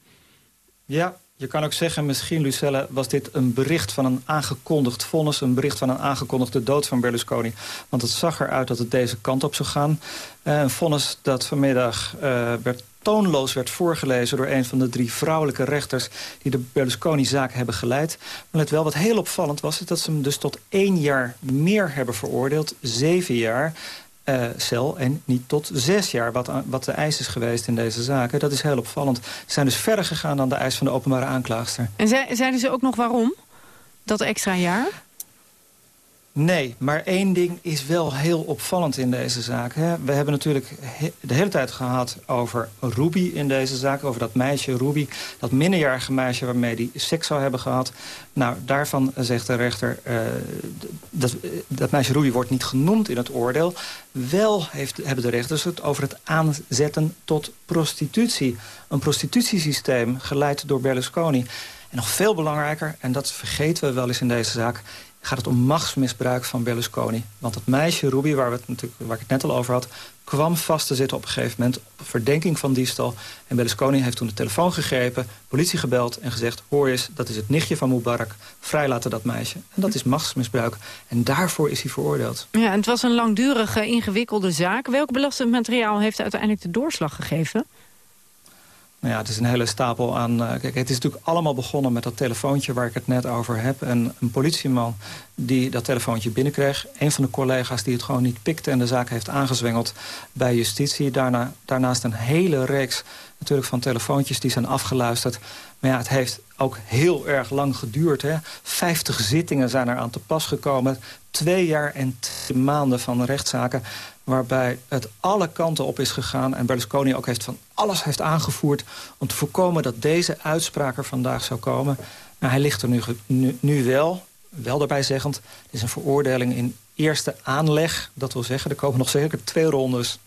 Ja, je kan ook zeggen, misschien, Lucelle, was dit een bericht van een aangekondigd vonnis. Een bericht van een aangekondigde dood van Berlusconi. Want het zag eruit dat het deze kant op zou gaan. een vonnis dat vanmiddag werd toonloos werd voorgelezen door een van de drie vrouwelijke rechters... die de Berlusconi-zaak hebben geleid. Maar let wel, wat heel opvallend was... is dat ze hem dus tot één jaar meer hebben veroordeeld. Zeven jaar uh, cel en niet tot zes jaar... Wat, wat de eis is geweest in deze zaken. Dat is heel opvallend. Ze zijn dus verder gegaan dan de eis van de openbare aanklaagster. En zei, zeiden ze ook nog waarom? Dat extra jaar? Nee, maar één ding is wel heel opvallend in deze zaak. Hè. We hebben natuurlijk de hele tijd gehad over Ruby in deze zaak. Over dat meisje Ruby, dat minderjarige meisje waarmee hij seks zou hebben gehad. Nou, daarvan zegt de rechter... Uh, dat, dat meisje Ruby wordt niet genoemd in het oordeel. Wel heeft, hebben de rechters het over het aanzetten tot prostitutie. Een prostitutiesysteem geleid door Berlusconi. En nog veel belangrijker, en dat vergeten we wel eens in deze zaak gaat het om machtsmisbruik van Berlusconi. Want het meisje Ruby, waar, we het natuurlijk, waar ik het net al over had... kwam vast te zitten op een gegeven moment op verdenking van diefstal. En Berlusconi heeft toen de telefoon gegrepen, politie gebeld en gezegd... hoor eens, dat is het nichtje van Mubarak, vrijlaten dat meisje. En dat is machtsmisbruik. En daarvoor is hij veroordeeld. Ja, en het was een langdurige, ingewikkelde zaak. Welk belastend materiaal heeft uiteindelijk de doorslag gegeven? Nou ja, het is een hele stapel aan... Uh, kijk, het is natuurlijk allemaal begonnen met dat telefoontje waar ik het net over heb. En een politieman die dat telefoontje binnenkreeg. Een van de collega's die het gewoon niet pikte en de zaak heeft aangezwengeld bij justitie. Daarna, daarnaast een hele reeks natuurlijk van telefoontjes die zijn afgeluisterd. Maar ja, het heeft ook heel erg lang geduurd. Vijftig zittingen zijn er aan te pas gekomen. Twee jaar en twee maanden van rechtszaken waarbij het alle kanten op is gegaan... en Berlusconi ook heeft van alles heeft aangevoerd... om te voorkomen dat deze uitspraak er vandaag zou komen. Maar hij ligt er nu, nu, nu wel, wel daarbij zeggend... het is een veroordeling in eerste aanleg. Dat wil zeggen, er komen nog zeker twee rondes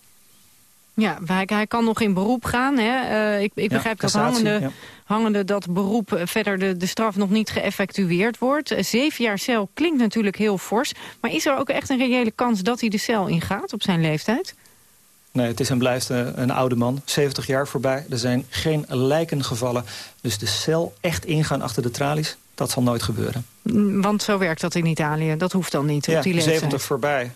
ja, hij, hij, kan nog in beroep gaan. Hè? Uh, ik, ik ja, begrijp dat hangende, ja. hangende dat beroep verder de, de straf nog niet geëffectueerd wordt. Zeven jaar cel klinkt natuurlijk heel fors. Maar is er ook echt een reële kans dat hij de cel ingaat op zijn leeftijd? Nee, het is en blijft een, een oude man. 70 jaar voorbij. Er zijn geen lijken gevallen. Dus de cel echt ingaan achter de tralies, dat zal nooit gebeuren. Want zo werkt dat in Italië. Dat hoeft dan niet ja, op die leeftijd. 70 voorbij.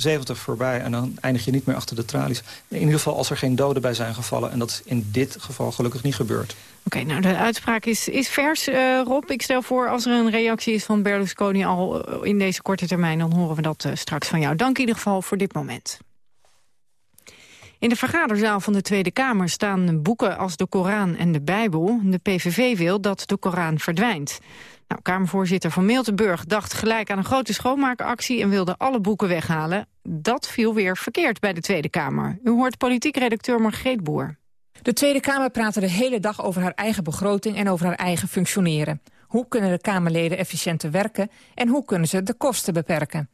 70 voorbij en dan eindig je niet meer achter de tralies. In ieder geval als er geen doden bij zijn gevallen. En dat is in dit geval gelukkig niet gebeurd. Oké, nou de uitspraak is, is vers, uh, Rob. Ik stel voor als er een reactie is van Berlusconi al in deze korte termijn... dan horen we dat uh, straks van jou. Dank in ieder geval voor dit moment. In de vergaderzaal van de Tweede Kamer staan boeken als de Koran en de Bijbel. De PVV wil dat de Koran verdwijnt. Nou, Kamervoorzitter van Miltenburg dacht gelijk aan een grote schoonmaakactie... en wilde alle boeken weghalen. Dat viel weer verkeerd bij de Tweede Kamer. U hoort politiek redacteur Margreet Boer. De Tweede Kamer praatte de hele dag over haar eigen begroting en over haar eigen functioneren. Hoe kunnen de Kamerleden efficiënter werken en hoe kunnen ze de kosten beperken?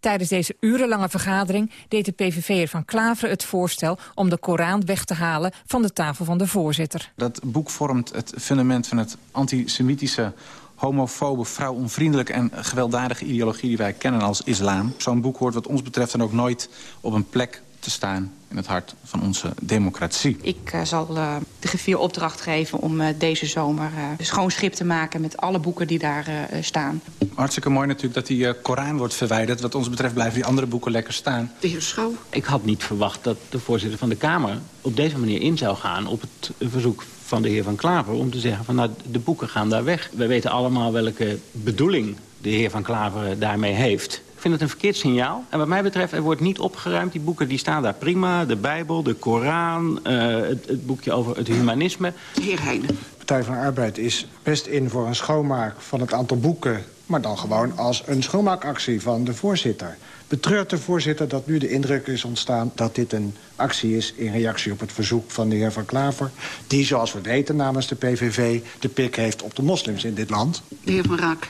Tijdens deze urenlange vergadering deed de PVV'er van Klaveren het voorstel om de Koran weg te halen van de tafel van de voorzitter. Dat boek vormt het fundament van het antisemitische homofobe, vrouwonvriendelijke en gewelddadige ideologie die wij kennen als islam. Zo'n boek hoort wat ons betreft dan ook nooit op een plek te staan in het hart van onze democratie. Ik uh, zal uh, de griffier opdracht geven om uh, deze zomer schoon schip te maken... met alle boeken die daar staan. Hartstikke mooi natuurlijk dat die Koran wordt verwijderd. Wat ons betreft blijven die andere boeken lekker staan. De heer Schouw. Ik had niet verwacht dat de voorzitter van de Kamer op deze manier in zou gaan... op het verzoek van de heer Van Klaver om te zeggen van nou, de boeken gaan daar weg. We weten allemaal welke bedoeling de heer Van Klaver daarmee heeft. Ik vind het een verkeerd signaal. En wat mij betreft, er wordt niet opgeruimd. Die boeken die staan daar prima. De Bijbel, de Koran, uh, het, het, boekje over het humanisme. Heer Heijnen. De Partij van de Arbeid is best in voor een schoonmaak van het aantal boeken... maar dan gewoon als een schoonmaakactie van de voorzitter. Betreurt de voorzitter dat nu de indruk is ontstaan... dat dit een actie is in reactie op het verzoek van de heer Van Klaver... die, zoals we weten namens de PVV, de pik heeft op de moslims in dit land? De heer Van Raak.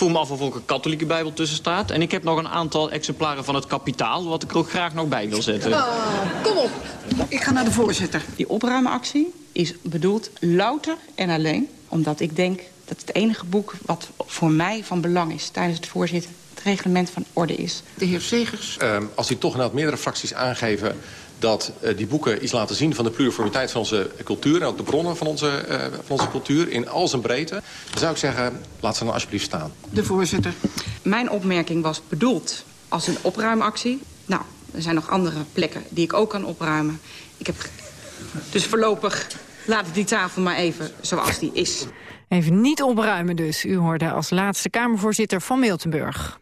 Ik voel me af of er ook een katholieke bijbel tussen staat. En ik heb nog een aantal exemplaren van het kapitaal... wat ik er ook graag nog bij wil zetten. Oh, kom op. Ik ga naar de voorzitter. Die opruimactie is bedoeld louter en alleen... omdat ik denk dat het enige boek wat voor mij van belang is... tijdens het voorzitten het reglement van orde is. De heer Segers. Uh, als die toch inderdaad meerdere fracties aangeven dat uh, die boeken iets laten zien van de pluriformiteit van onze cultuur... en ook de bronnen van onze, uh, van onze cultuur in al zijn breedte... dan zou ik zeggen, laat ze dan alsjeblieft staan. De voorzitter. Mijn opmerking was bedoeld als een opruimactie. Nou, er zijn nog andere plekken die ik ook kan opruimen. Ik heb... Dus voorlopig laat ik die tafel maar even zoals die is. Even niet opruimen dus. U hoorde als laatste Kamervoorzitter van Miltenburg.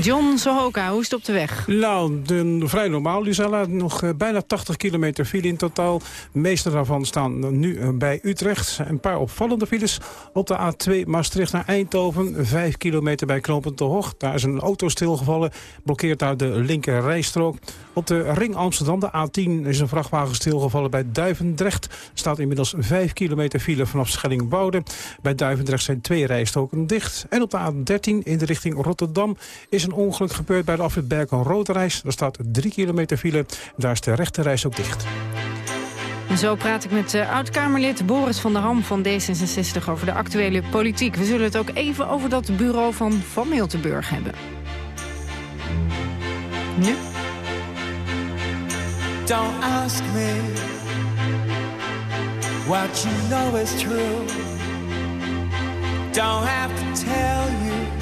John Sohoka, hoe is het op de weg? Nou, de, vrij normaal, Lucella. Nog uh, bijna 80 kilometer file in totaal. De meeste daarvan staan nu uh, bij Utrecht. Een paar opvallende files. Op de A2 Maastricht naar Eindhoven. 5 kilometer bij Knoopend de Hoog. Daar is een auto stilgevallen. Blokkeert daar de linker rijstrook. Op de ring Amsterdam, de A10, is een vrachtwagen stilgevallen bij Duivendrecht. staat inmiddels 5 kilometer file vanaf Schelling-Boude. Bij Duivendrecht zijn twee rijstroken dicht. En op de A13 in de richting Rotterdam is een ongeluk gebeurd bij de afrit Berkel Roodreis. Daar staat 3 kilometer file. Daar is de rechte reis ook dicht. En zo praat ik met uh, oud-Kamerlid Boris van der Ham van D66 over de actuele politiek. We zullen het ook even over dat bureau van Van Miltenburg hebben. Nu? Don't ask me what you know is true. Don't have to tell you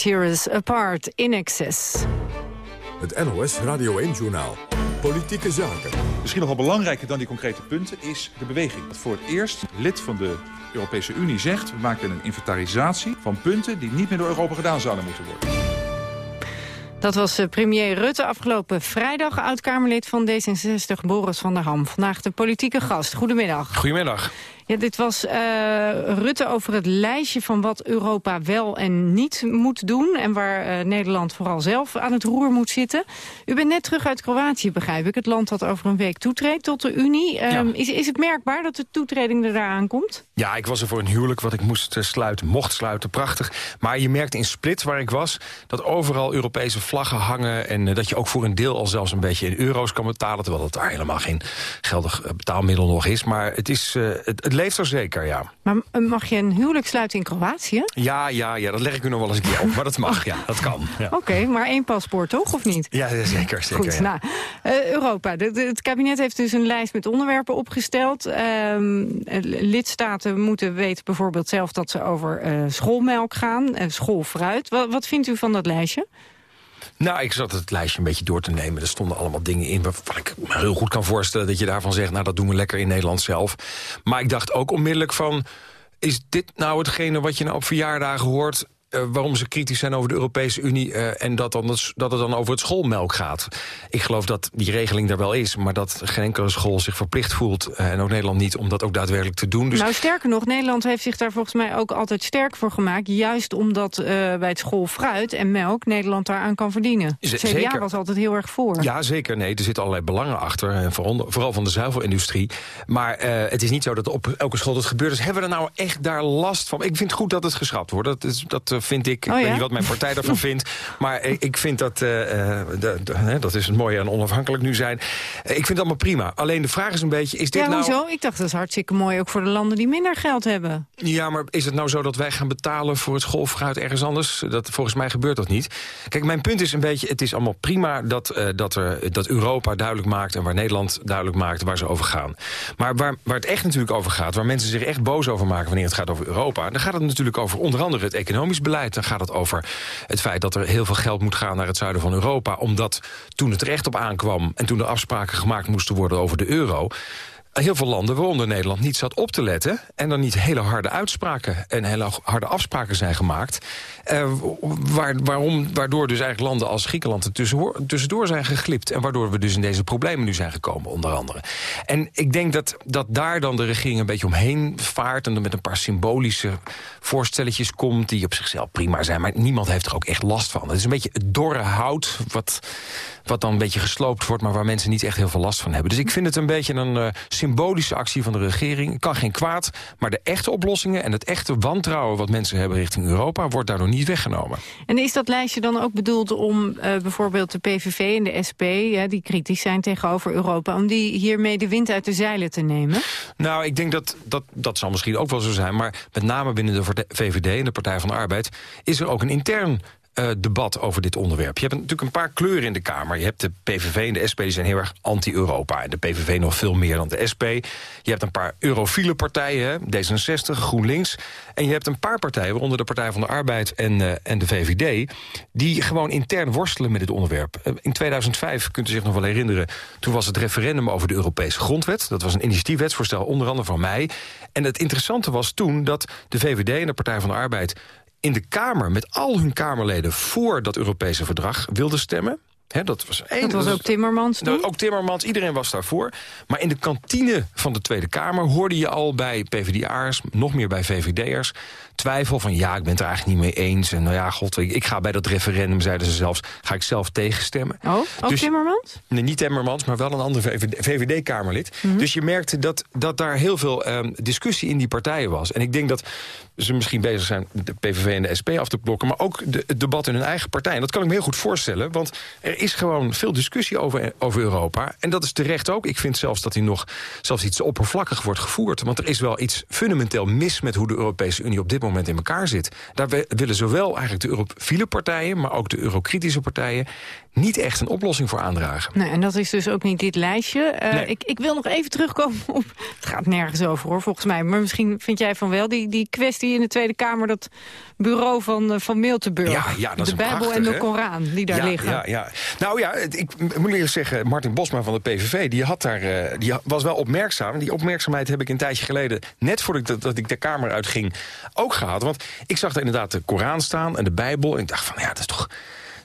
Tear Us Apart, in excess. Het NOS Radio 1-journaal. Politieke zaken. Misschien nog wel belangrijker dan die concrete punten is de beweging. Dat voor het eerst lid van de Europese Unie zegt... we maken een inventarisatie van punten die niet meer door Europa gedaan zouden moeten worden. Dat was eh, premier Rutte afgelopen vrijdag. Oud-Kamerlid van D66, Boris van der Ham. Vandaag de politieke gast. Goedemiddag. Goedemiddag. Ja, dit was uh, Rutte over het lijstje van wat Europa wel en niet moet doen... en waar uh, Nederland vooral zelf aan het roer moet zitten. U bent net terug uit Kroatië, begrijp ik. Het land dat over een week toetreedt tot de Unie. Ja. is, is het merkbaar dat de toetreding er daaraan komt? Ja, ik was er voor een huwelijk wat ik moest sluiten, mocht sluiten. Prachtig. Maar je merkte in Split, waar ik was... dat overal Europese vlaggen hangen... en dat je ook voor een deel al zelfs een beetje in euro's kan betalen... terwijl het daar helemaal geen geldig betaalmiddel nog is. Maar het, is, het, het leeft er zeker, ja. Maar mag je een huwelijk sluiten in Kroatië? Ja, ja, ja, dat leg ik u nog wel eens een keer op. Maar dat mag, ja, dat kan. Ja. Oké, okay, maar één paspoort toch, of niet? Ja, zeker. zeker Goed, ja. nou, uh, Europa. De, de, het kabinet heeft dus een lijst met onderwerpen opgesteld. Um, lidstaten moeten weten bijvoorbeeld zelf dat ze over uh, schoolmelk gaan, uh, schoolfruit. Wat, wat vindt u van dat lijstje? Nou, ik zat het lijstje een beetje door te nemen. Er stonden allemaal dingen in waarvan ik me heel goed kan voorstellen... dat je daarvan zegt, nou, dat doen we lekker in Nederland zelf. Maar ik dacht ook onmiddellijk van... is dit nou hetgene wat je nou op verjaardagen hoort... Uh, waarom ze kritisch zijn over de Europese Unie... Uh, en dat, dan het, dat het dan over het schoolmelk gaat. Ik geloof dat die regeling er wel is... maar dat geen enkele school zich verplicht voelt... Uh, en ook Nederland niet, om dat ook daadwerkelijk te doen. Dus... Nou, sterker nog, Nederland heeft zich daar volgens mij ook altijd sterk voor gemaakt... juist omdat bij het schoolfruit en melk Nederland daaraan kan verdienen. Z Het CDA was altijd heel erg voor. Ja, zeker. Nee, er zitten allerlei belangen achter. En vooral, vooral van de zuivelindustrie. Maar het is niet zo dat op elke school dat gebeurt. Dus hebben we er nou echt daar last van? Ik vind het goed dat het geschrapt wordt. Dat, is, dat vind ik. Ik oh, ja? weet niet wat mijn partij daarvan (laughs) vindt. Maar ik, vind dat, uh, de, de, dat is het mooie aan onafhankelijk nu zijn. Ik vind het allemaal prima. Alleen de vraag is een beetje, is dit ja, nou... hoezo? Ik dacht dat is hartstikke mooi ook voor de landen die minder geld hebben. Ja, maar is het nou zo dat wij gaan betalen voor het schoolfruit ergens anders? Dat, volgens mij gebeurt dat niet. Kijk, mijn punt is een beetje, het is allemaal prima dat, uh, dat, er, dat Europa duidelijk maakt... en waar Nederland duidelijk maakt waar ze over gaan. Maar waar, waar het echt natuurlijk over gaat, waar mensen zich echt boos over maken... wanneer het gaat over Europa, dan gaat het natuurlijk over onder andere het economisch beleid... Dan gaat het over het feit dat er heel veel geld moet gaan naar het zuiden van Europa. Omdat toen het recht op aankwam en toen de afspraken gemaakt moesten worden over de euro heel veel landen, waaronder Nederland, niet zat op te letten... en er niet hele harde uitspraken en hele harde afspraken zijn gemaakt... Uh, waar, waarom, waardoor dus eigenlijk landen als Griekenland er tussendoor, zijn geglipt... en waardoor we dus in deze problemen nu zijn gekomen, onder andere. En ik denk dat, dat daar dan de regering een beetje omheen vaart... en dan met een paar symbolische voorstelletjes komt... die op zichzelf prima zijn, maar niemand heeft er ook echt last van. Het is een beetje het dorre hout wat, wat dan een beetje gesloopt wordt... maar waar mensen niet echt heel veel last van hebben. Dus ik vind het een beetje een uh, symbolische actie van de regering. Kan geen kwaad, maar de echte oplossingen... en het echte wantrouwen wat mensen hebben richting Europa... wordt daardoor niet weggenomen. En is dat lijstje dan ook bedoeld om uh, bijvoorbeeld de PVV en de SP... Ja, die kritisch zijn tegenover Europa... om die hiermee de wind uit de zeilen te nemen? Nou, ik denk dat dat, dat zal misschien ook wel zo zijn... maar met name binnen de VVD en de Partij van de Arbeid... is er ook een intern uh, debat over dit onderwerp. Je hebt natuurlijk een paar kleuren in de Kamer. Je hebt de PVV en de SP, die zijn heel erg anti-Europa. En de PVV nog veel meer dan de SP. Je hebt een paar eurofiele partijen, D66, GroenLinks. En je hebt een paar partijen, waaronder de Partij van de Arbeid en, uh, en de VVD... die gewoon intern worstelen met dit onderwerp. Uh, in 2005, kunt u zich nog wel herinneren... toen was het referendum over de Europese grondwet. Dat was een initiatiefwetsvoorstel, onder andere van mij. En het interessante was toen dat de VVD en de Partij van de Arbeid in de Kamer met al hun Kamerleden voor dat Europese verdrag wilden stemmen. He, dat was, één, dat was ook Timmermans toen? Ook Timmermans, iedereen was daarvoor. Maar in de kantine van de Tweede Kamer hoorde je al bij PvdA'ers... nog meer bij VVD'ers, twijfel van... ja, ik ben het er eigenlijk niet mee eens. En nou ja, god, ik, ik ga bij dat referendum, zeiden ze zelfs... ga ik zelf tegenstemmen. Oh, ook dus, Timmermans? Nee, niet Timmermans, maar wel een ander VVD-Kamerlid. Mhm. Mm -hmm. Dus je merkte dat, dat daar heel veel um, discussie in die partijen was. En ik denk dat ze misschien bezig zijn de PVV en de SP af te blokken... maar ook de, het debat in hun eigen partij. En dat kan ik me heel goed voorstellen, want er is gewoon veel discussie over, over Europa. En dat is terecht ook. Ik vind zelfs dat hij nog zelfs iets oppervlakkig wordt gevoerd. Want er is wel iets fundamenteel mis met hoe de Europese Unie op dit moment in elkaar zit. Daar willen zowel eigenlijk de eurofiele partijen, maar ook de eurokritische partijen niet echt een oplossing voor aandragen. Nee, en dat is dus ook niet dit lijstje. Uh, ik, ik, wil nog even terugkomen (laughs) op... Het gaat nergens over, hoor, volgens mij. Maar misschien vind jij van wel die, die kwestie in de Tweede Kamer... dat bureau van, uh, van Miltenburg. Ja, ja, dat de Bijbel prachtig, en de hè? Koran die daar ja, liggen. Ja, ja. Nou ja, ik moet eerlijk zeggen... Martin Bosma van de PVV, die, had daar, uh, die was wel opmerkzaam. Die opmerkzaamheid heb ik een tijdje geleden... net voordat ik, dat, dat ik de Kamer uitging, ook gehad. Want ik zag er inderdaad de Koran staan en de Bijbel... en ik dacht van, ja, dat is toch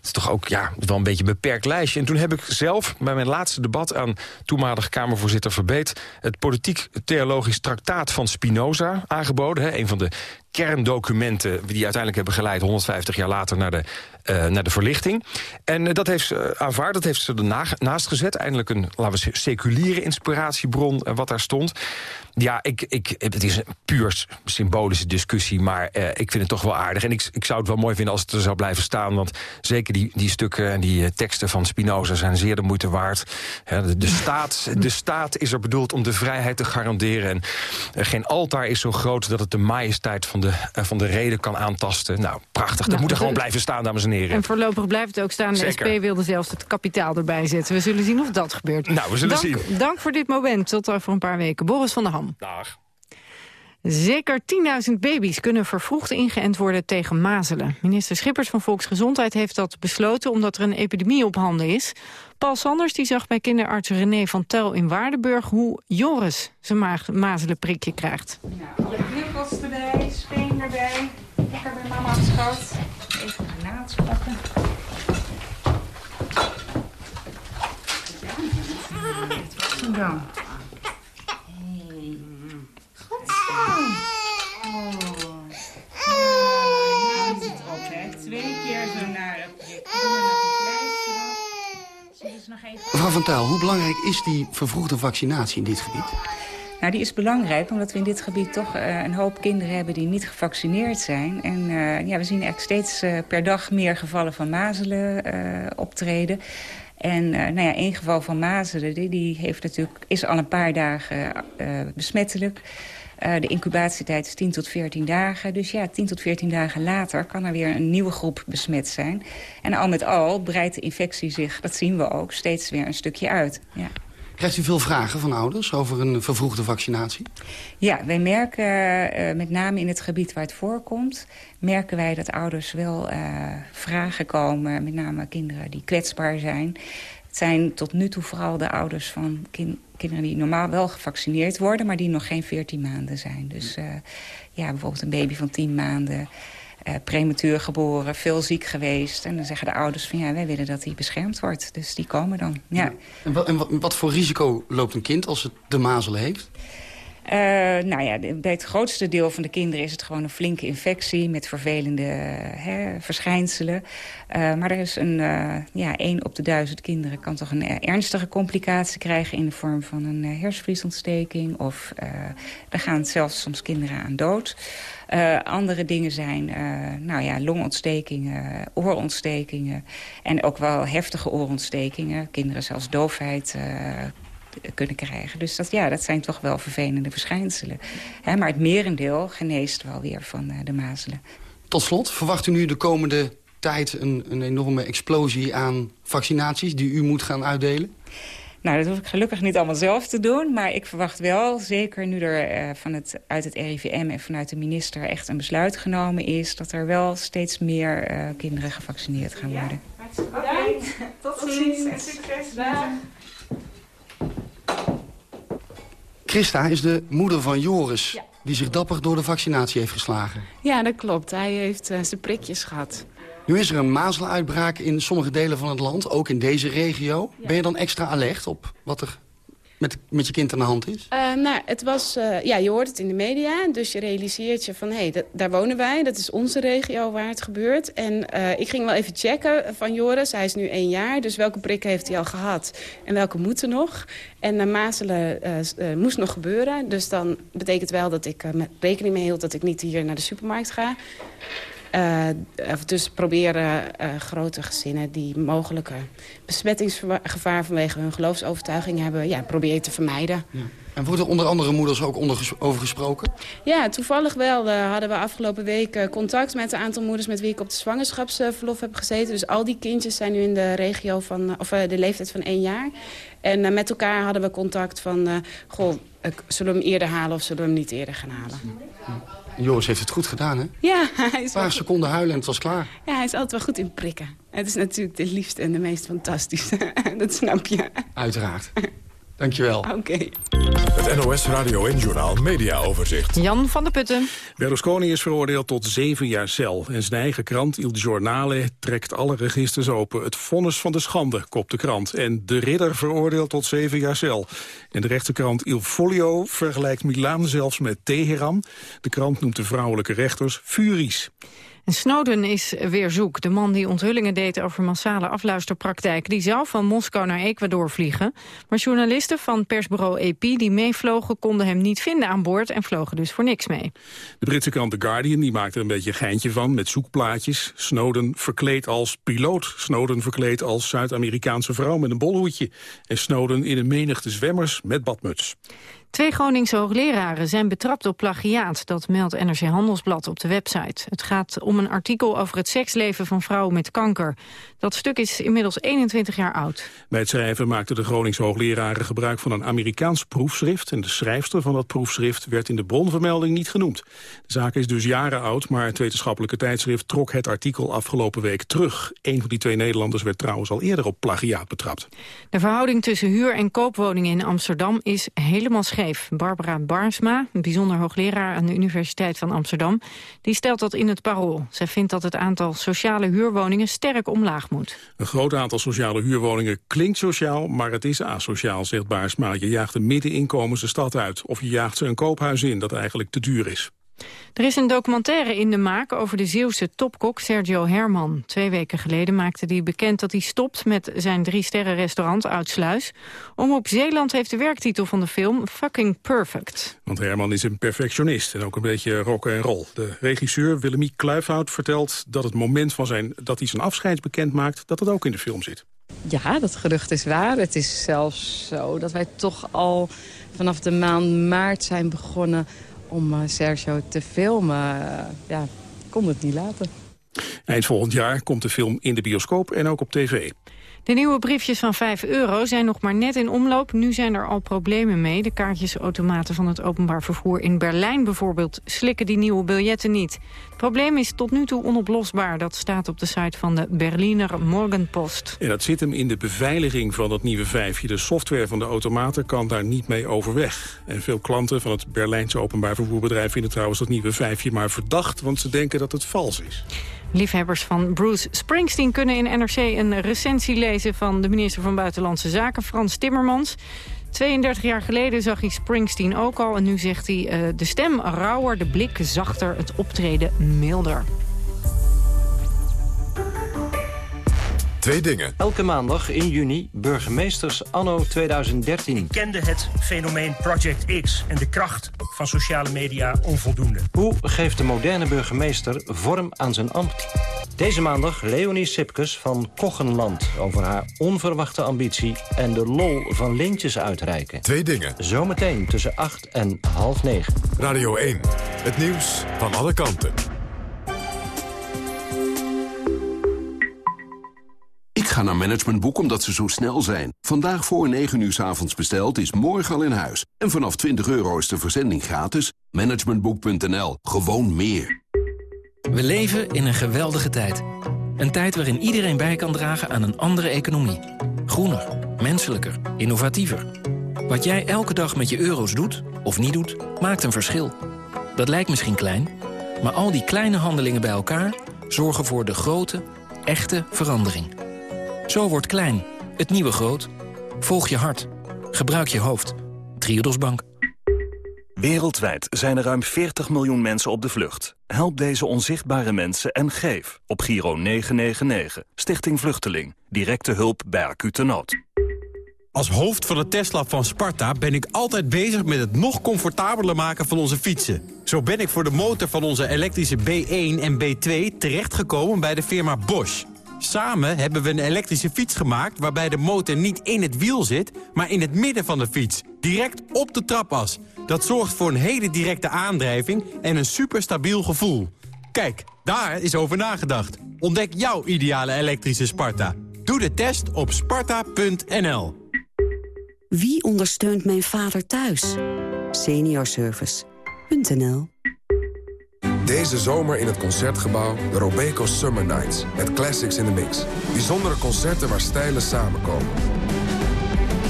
is toch ook ja, wel een beetje een beperkt lijstje. En toen heb ik zelf bij mijn laatste debat aan toenmalige Kamervoorzitter Verbeet... het politiek-theologisch traktaat van Spinoza aangeboden. Hè, een van de kerndocumenten die uiteindelijk hebben geleid... 150 jaar later naar de, uh, naar de verlichting. En uh, dat heeft ze aanvaard, dat heeft ze ernaast gezet. Eindelijk een, laten we seculiere inspiratiebron uh, wat daar stond. Ja, ik, ik, het is een puur symbolische discussie, maar uh, ik vind het toch wel aardig. En ik, ik zou het wel mooi vinden als het er zou blijven staan. Want zeker die, die stukken en die uh, teksten van Spinoza zijn zeer de moeite waard. De, de, staat, de staat is er bedoeld om de vrijheid te garanderen. En uh, geen altaar is zo groot dat het de majesteit van de, van de rede kan aantasten. Nou, prachtig. Dat Nou, moet er gewoon blijven staan, dames en heren. En voorlopig blijft het ook staan. De Zeker. SP wilde zelfs het kapitaal erbij zetten. We zullen zien of dat gebeurt. Nou, we zullen dank, zien. Dank voor dit moment. Tot over een paar weken. Boris van der Ham. Dag. Zeker 10.000 baby's kunnen vervroegd ingeënt worden tegen mazelen. Minister Schippers van Volksgezondheid heeft dat besloten... omdat er een epidemie op handen is. Paul Sanders die zag bij kinderarts René van Tel in Waardenburg... hoe Joris zijn ma mazelenprikje krijgt. Alle knuffels erbij, speen erbij. Lekker bij mama op schoot. Even granaat pakken. Dit was hem dan. Mevrouw Van Tuil, hoe belangrijk is die vervroegde vaccinatie in dit gebied? Nou, die is belangrijk omdat we in dit gebied toch eh, een hoop kinderen hebben die niet gevaccineerd zijn. En eh, ja, we zien eigenlijk steeds eh, per dag meer gevallen van mazelen eh, optreden. En eh, nou ja, één geval van mazelen die, die heeft natuurlijk, is al een paar dagen eh, besmettelijk. Eh, de incubatietijd is 10 tot 14 dagen. Dus ja, 10 tot 14 dagen later kan er weer een nieuwe groep besmet zijn. En al met al breidt de infectie zich, dat zien we ook, steeds weer een stukje uit. Ja. Krijgt u veel vragen van ouders over een vervroegde vaccinatie? Ja, wij merken, uh, met name in het gebied waar het voorkomt... merken wij dat ouders wel uh, vragen komen, met name kinderen die kwetsbaar zijn. Het zijn tot nu toe vooral de ouders van kind, kinderen die normaal wel gevaccineerd worden... maar die nog geen 14 maanden zijn. Dus uh, ja, bijvoorbeeld een baby van 10 maanden... Uh, prematuur geboren, veel ziek geweest. En dan zeggen de ouders van ja, wij willen dat hij beschermd wordt. Dus die komen dan, ja. En, wat, en wat voor risico loopt een kind als het de mazelen heeft? Uh, nou ja, bij het grootste deel van de kinderen is het gewoon een flinke infectie... met vervelende hè, verschijnselen. Uh, maar er is een, uh, ja, één op de duizend kinderen kan toch een ernstige complicatie krijgen... in de vorm van een hersenvliesontsteking. Of er gaan zelfs soms kinderen aan dood. Andere dingen zijn nou ja, longontstekingen, oorontstekingen... en ook wel heftige oorontstekingen. Kinderen zelfs doofheid kunnen krijgen. Dus dat, ja, dat zijn toch wel vervelende verschijnselen. Hè, maar het merendeel geneest wel weer van de mazelen. Tot slot, verwacht u nu de komende tijd een, een enorme explosie aan vaccinaties... die u moet gaan uitdelen? Nou, dat hoef ik gelukkig niet allemaal zelf te doen. Maar ik verwacht wel, zeker nu er uh, van het, uit het RIVM en vanuit de minister echt een besluit genomen is... dat er wel steeds meer uh, kinderen gevaccineerd gaan worden. Ja, hartstikke bedankt. Tot, Tot ziens en succes. Dag. Christa is de moeder van Joris, ja. die zich dapper door de vaccinatie heeft geslagen. Ja, dat klopt. Hij heeft uh, zijn prikjes gehad. Nu is er een mazeluitbraak in sommige delen van het land, ook in deze regio. Ja. Ben je dan extra alert op wat er met, met je kind aan de hand is? Uh, nou, het was, uh, ja, je hoort het in de media, dus je realiseert je van... hé, hey, daar wonen wij, dat is onze regio waar het gebeurt. En uh, ik ging wel even checken van Joris, hij is nu één jaar... dus welke prikken heeft hij al gehad en welke moeten nog? En uh, mazelen moest nog gebeuren, dus dan betekent wel dat ik rekening mee hield... dat ik niet hier naar de supermarkt ga... Uh, dus proberen uh, grote gezinnen die mogelijke besmettingsgevaar vanwege hun geloofsovertuiging hebben, ja, probeer je te vermijden. Ja. En wordt er onder andere moeders ook onder over gesproken? Ja, toevallig wel. Uh, hadden we afgelopen week contact met een aantal moeders... met wie ik op de zwangerschapsverlof heb gezeten. Dus al die kindjes zijn nu in de regio van, of de leeftijd van één jaar. En met elkaar hadden we contact van... goh, zullen we hem eerder halen of zullen we hem niet eerder gaan halen? Joris heeft het goed gedaan, hè? Ja, (laughs) hij is Een paar seconden huilen en het was klaar. Ja, hij is altijd wel goed in prikken. Het is natuurlijk de liefste en de meest fantastische. (laughs) dat snap je. Uiteraard. Dankjewel. Oké. Okay. Het NOS Radio en Journaal Media Overzicht. Jan van der Putten. Berlusconi is veroordeeld tot zeven jaar cel. En zijn eigen krant Il Giornale trekt alle registers open. Het vonnis van de schande, kopt de krant. En de ridder veroordeeld tot zeven jaar cel. En de rechterkrant Il Folio vergelijkt Milaan zelfs met Teheran. De krant noemt de vrouwelijke rechters furies. En Snowden is weer zoek. De man die onthullingen deed over massale afluisterpraktijken... die zou van Moskou naar Ecuador vliegen. Maar journalisten van persbureau AP die meevlogen... konden hem niet vinden aan boord en vlogen dus voor niks mee. De Britse krant The Guardian die maakte er een beetje geintje van... met zoekplaatjes. Snowden verkleed als piloot. Snowden verkleed als Zuid-Amerikaanse vrouw met een bolhoedje. En Snowden in een menigte zwemmers met badmuts. Twee Groningse hoogleraren zijn betrapt op plagiaat. Dat meldt NRC Handelsblad op de website. Het gaat om een artikel over het seksleven van vrouwen met kanker. Dat stuk is inmiddels 21 jaar oud. Bij het schrijven maakten de Groningse hoogleraren gebruik van een Amerikaans proefschrift. En de schrijfster van dat proefschrift werd in de bronvermelding niet genoemd. De zaak is dus jaren oud, maar het wetenschappelijke tijdschrift trok het artikel afgelopen week terug. Een van die twee Nederlanders werd trouwens al eerder op plagiaat betrapt. De verhouding tussen huur- en koopwoningen in Amsterdam is helemaal scheef. Barbara Barsma, een bijzonder hoogleraar aan de Universiteit van Amsterdam, die stelt dat in het parool. Zij vindt dat het aantal sociale huurwoningen sterk omlaag moet. Een groot aantal sociale huurwoningen klinkt sociaal, maar het is asociaal, zegt Barsma. Je jaagt de middeninkomens de stad uit, of je jaagt ze een koophuis in dat eigenlijk te duur is. Er is een documentaire in de maak over de Zeeuwse topkok Sergio Herman. Twee weken geleden maakte hij bekend dat hij stopt met zijn drie-sterren-restaurant Oudsluis. op Zeeland heeft de werktitel van de film Fucking Perfect. Want Herman is een perfectionist en ook een beetje rock en roll. De regisseur Willemie Kluifhout vertelt dat het moment van zijn, dat hij zijn afscheid bekend maakt, dat het ook in de film zit. Ja, dat gerucht is waar. Het is zelfs zo dat wij toch al vanaf de maand maart zijn begonnen om uh, Sergio te filmen. Uh, ja, kon het niet laten. Eind volgend jaar komt de film in de bioscoop en ook op tv. De nieuwe briefjes van 5 euro zijn nog maar net in omloop. Nu zijn er al problemen mee. De kaartjesautomaten van het openbaar vervoer in Berlijn bijvoorbeeld... slikken die nieuwe biljetten niet. Het probleem is tot nu toe onoplosbaar. Dat staat op de site van de Berliner Morgenpost. En dat zit hem in de beveiliging van dat nieuwe vijfje. De software van de automaten kan daar niet mee overweg. En veel klanten van het Berlijnse openbaar vervoerbedrijf... vinden trouwens dat nieuwe vijfje maar verdacht... want ze denken dat het vals is. Liefhebbers van Bruce Springsteen kunnen in NRC een recensie lezen... van de minister van Buitenlandse Zaken, Frans Timmermans. 32 jaar geleden zag hij Springsteen ook al. En nu zegt hij uh, de stem rauwer, de blik zachter, het optreden milder. Twee dingen. Elke maandag in juni burgemeesters anno 2013. Ik kende het fenomeen Project X en de kracht van sociale media onvoldoende. Hoe geeft de moderne burgemeester vorm aan zijn ambt? Deze maandag Leonie Sipkes van Kochenland... over haar onverwachte ambitie en de lol van lintjes uitreiken. Twee dingen. Zometeen tussen 8 en half 9. Radio 1. Het nieuws van alle kanten. Ik ga naar Managementboek omdat ze zo snel zijn. Vandaag voor 9 uur s avonds besteld is morgen al in huis. En vanaf 20 euro is de verzending gratis. Managementboek.nl. Gewoon meer. We leven in een geweldige tijd. Een tijd waarin iedereen bij kan dragen aan een andere economie. Groener, menselijker, innovatiever. Wat jij elke dag met je euro's doet, of niet doet, maakt een verschil. Dat lijkt misschien klein, maar al die kleine handelingen bij elkaar... zorgen voor de grote, echte verandering. Zo wordt klein, het nieuwe groot. Volg je hart. Gebruik je hoofd. Triodos Bank. Wereldwijd zijn er ruim 40 miljoen mensen op de vlucht. Help deze onzichtbare mensen en geef op Giro 999. Stichting Vluchteling. Directe hulp bij acute nood. Als hoofd van de Tesla van Sparta ben ik altijd bezig met het nog comfortabeler maken van onze fietsen. Zo ben ik voor de motor van onze elektrische B1 en B2 terechtgekomen bij de firma Bosch. Samen hebben we een elektrische fiets gemaakt waarbij de motor niet in het wiel zit, maar in het midden van de fiets. Direct op de trapas. Dat zorgt voor een hele directe aandrijving en een superstabiel gevoel. Kijk, daar is over nagedacht. Ontdek jouw ideale elektrische Sparta. Doe de test op sparta.nl. Wie ondersteunt mijn vader thuis? Seniorservice.nl Deze zomer in het Concertgebouw de Robeco Summer Nights. Met classics in the mix. Bijzondere concerten waar stijlen samenkomen.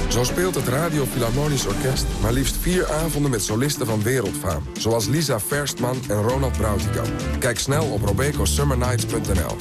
Zo speelt het Radio Philharmonisch Orkest maar liefst vier avonden met solisten van wereldfaam. Zoals Lisa Verstman en Ronald Brautigam. Kijk snel op robecosummernights.nl.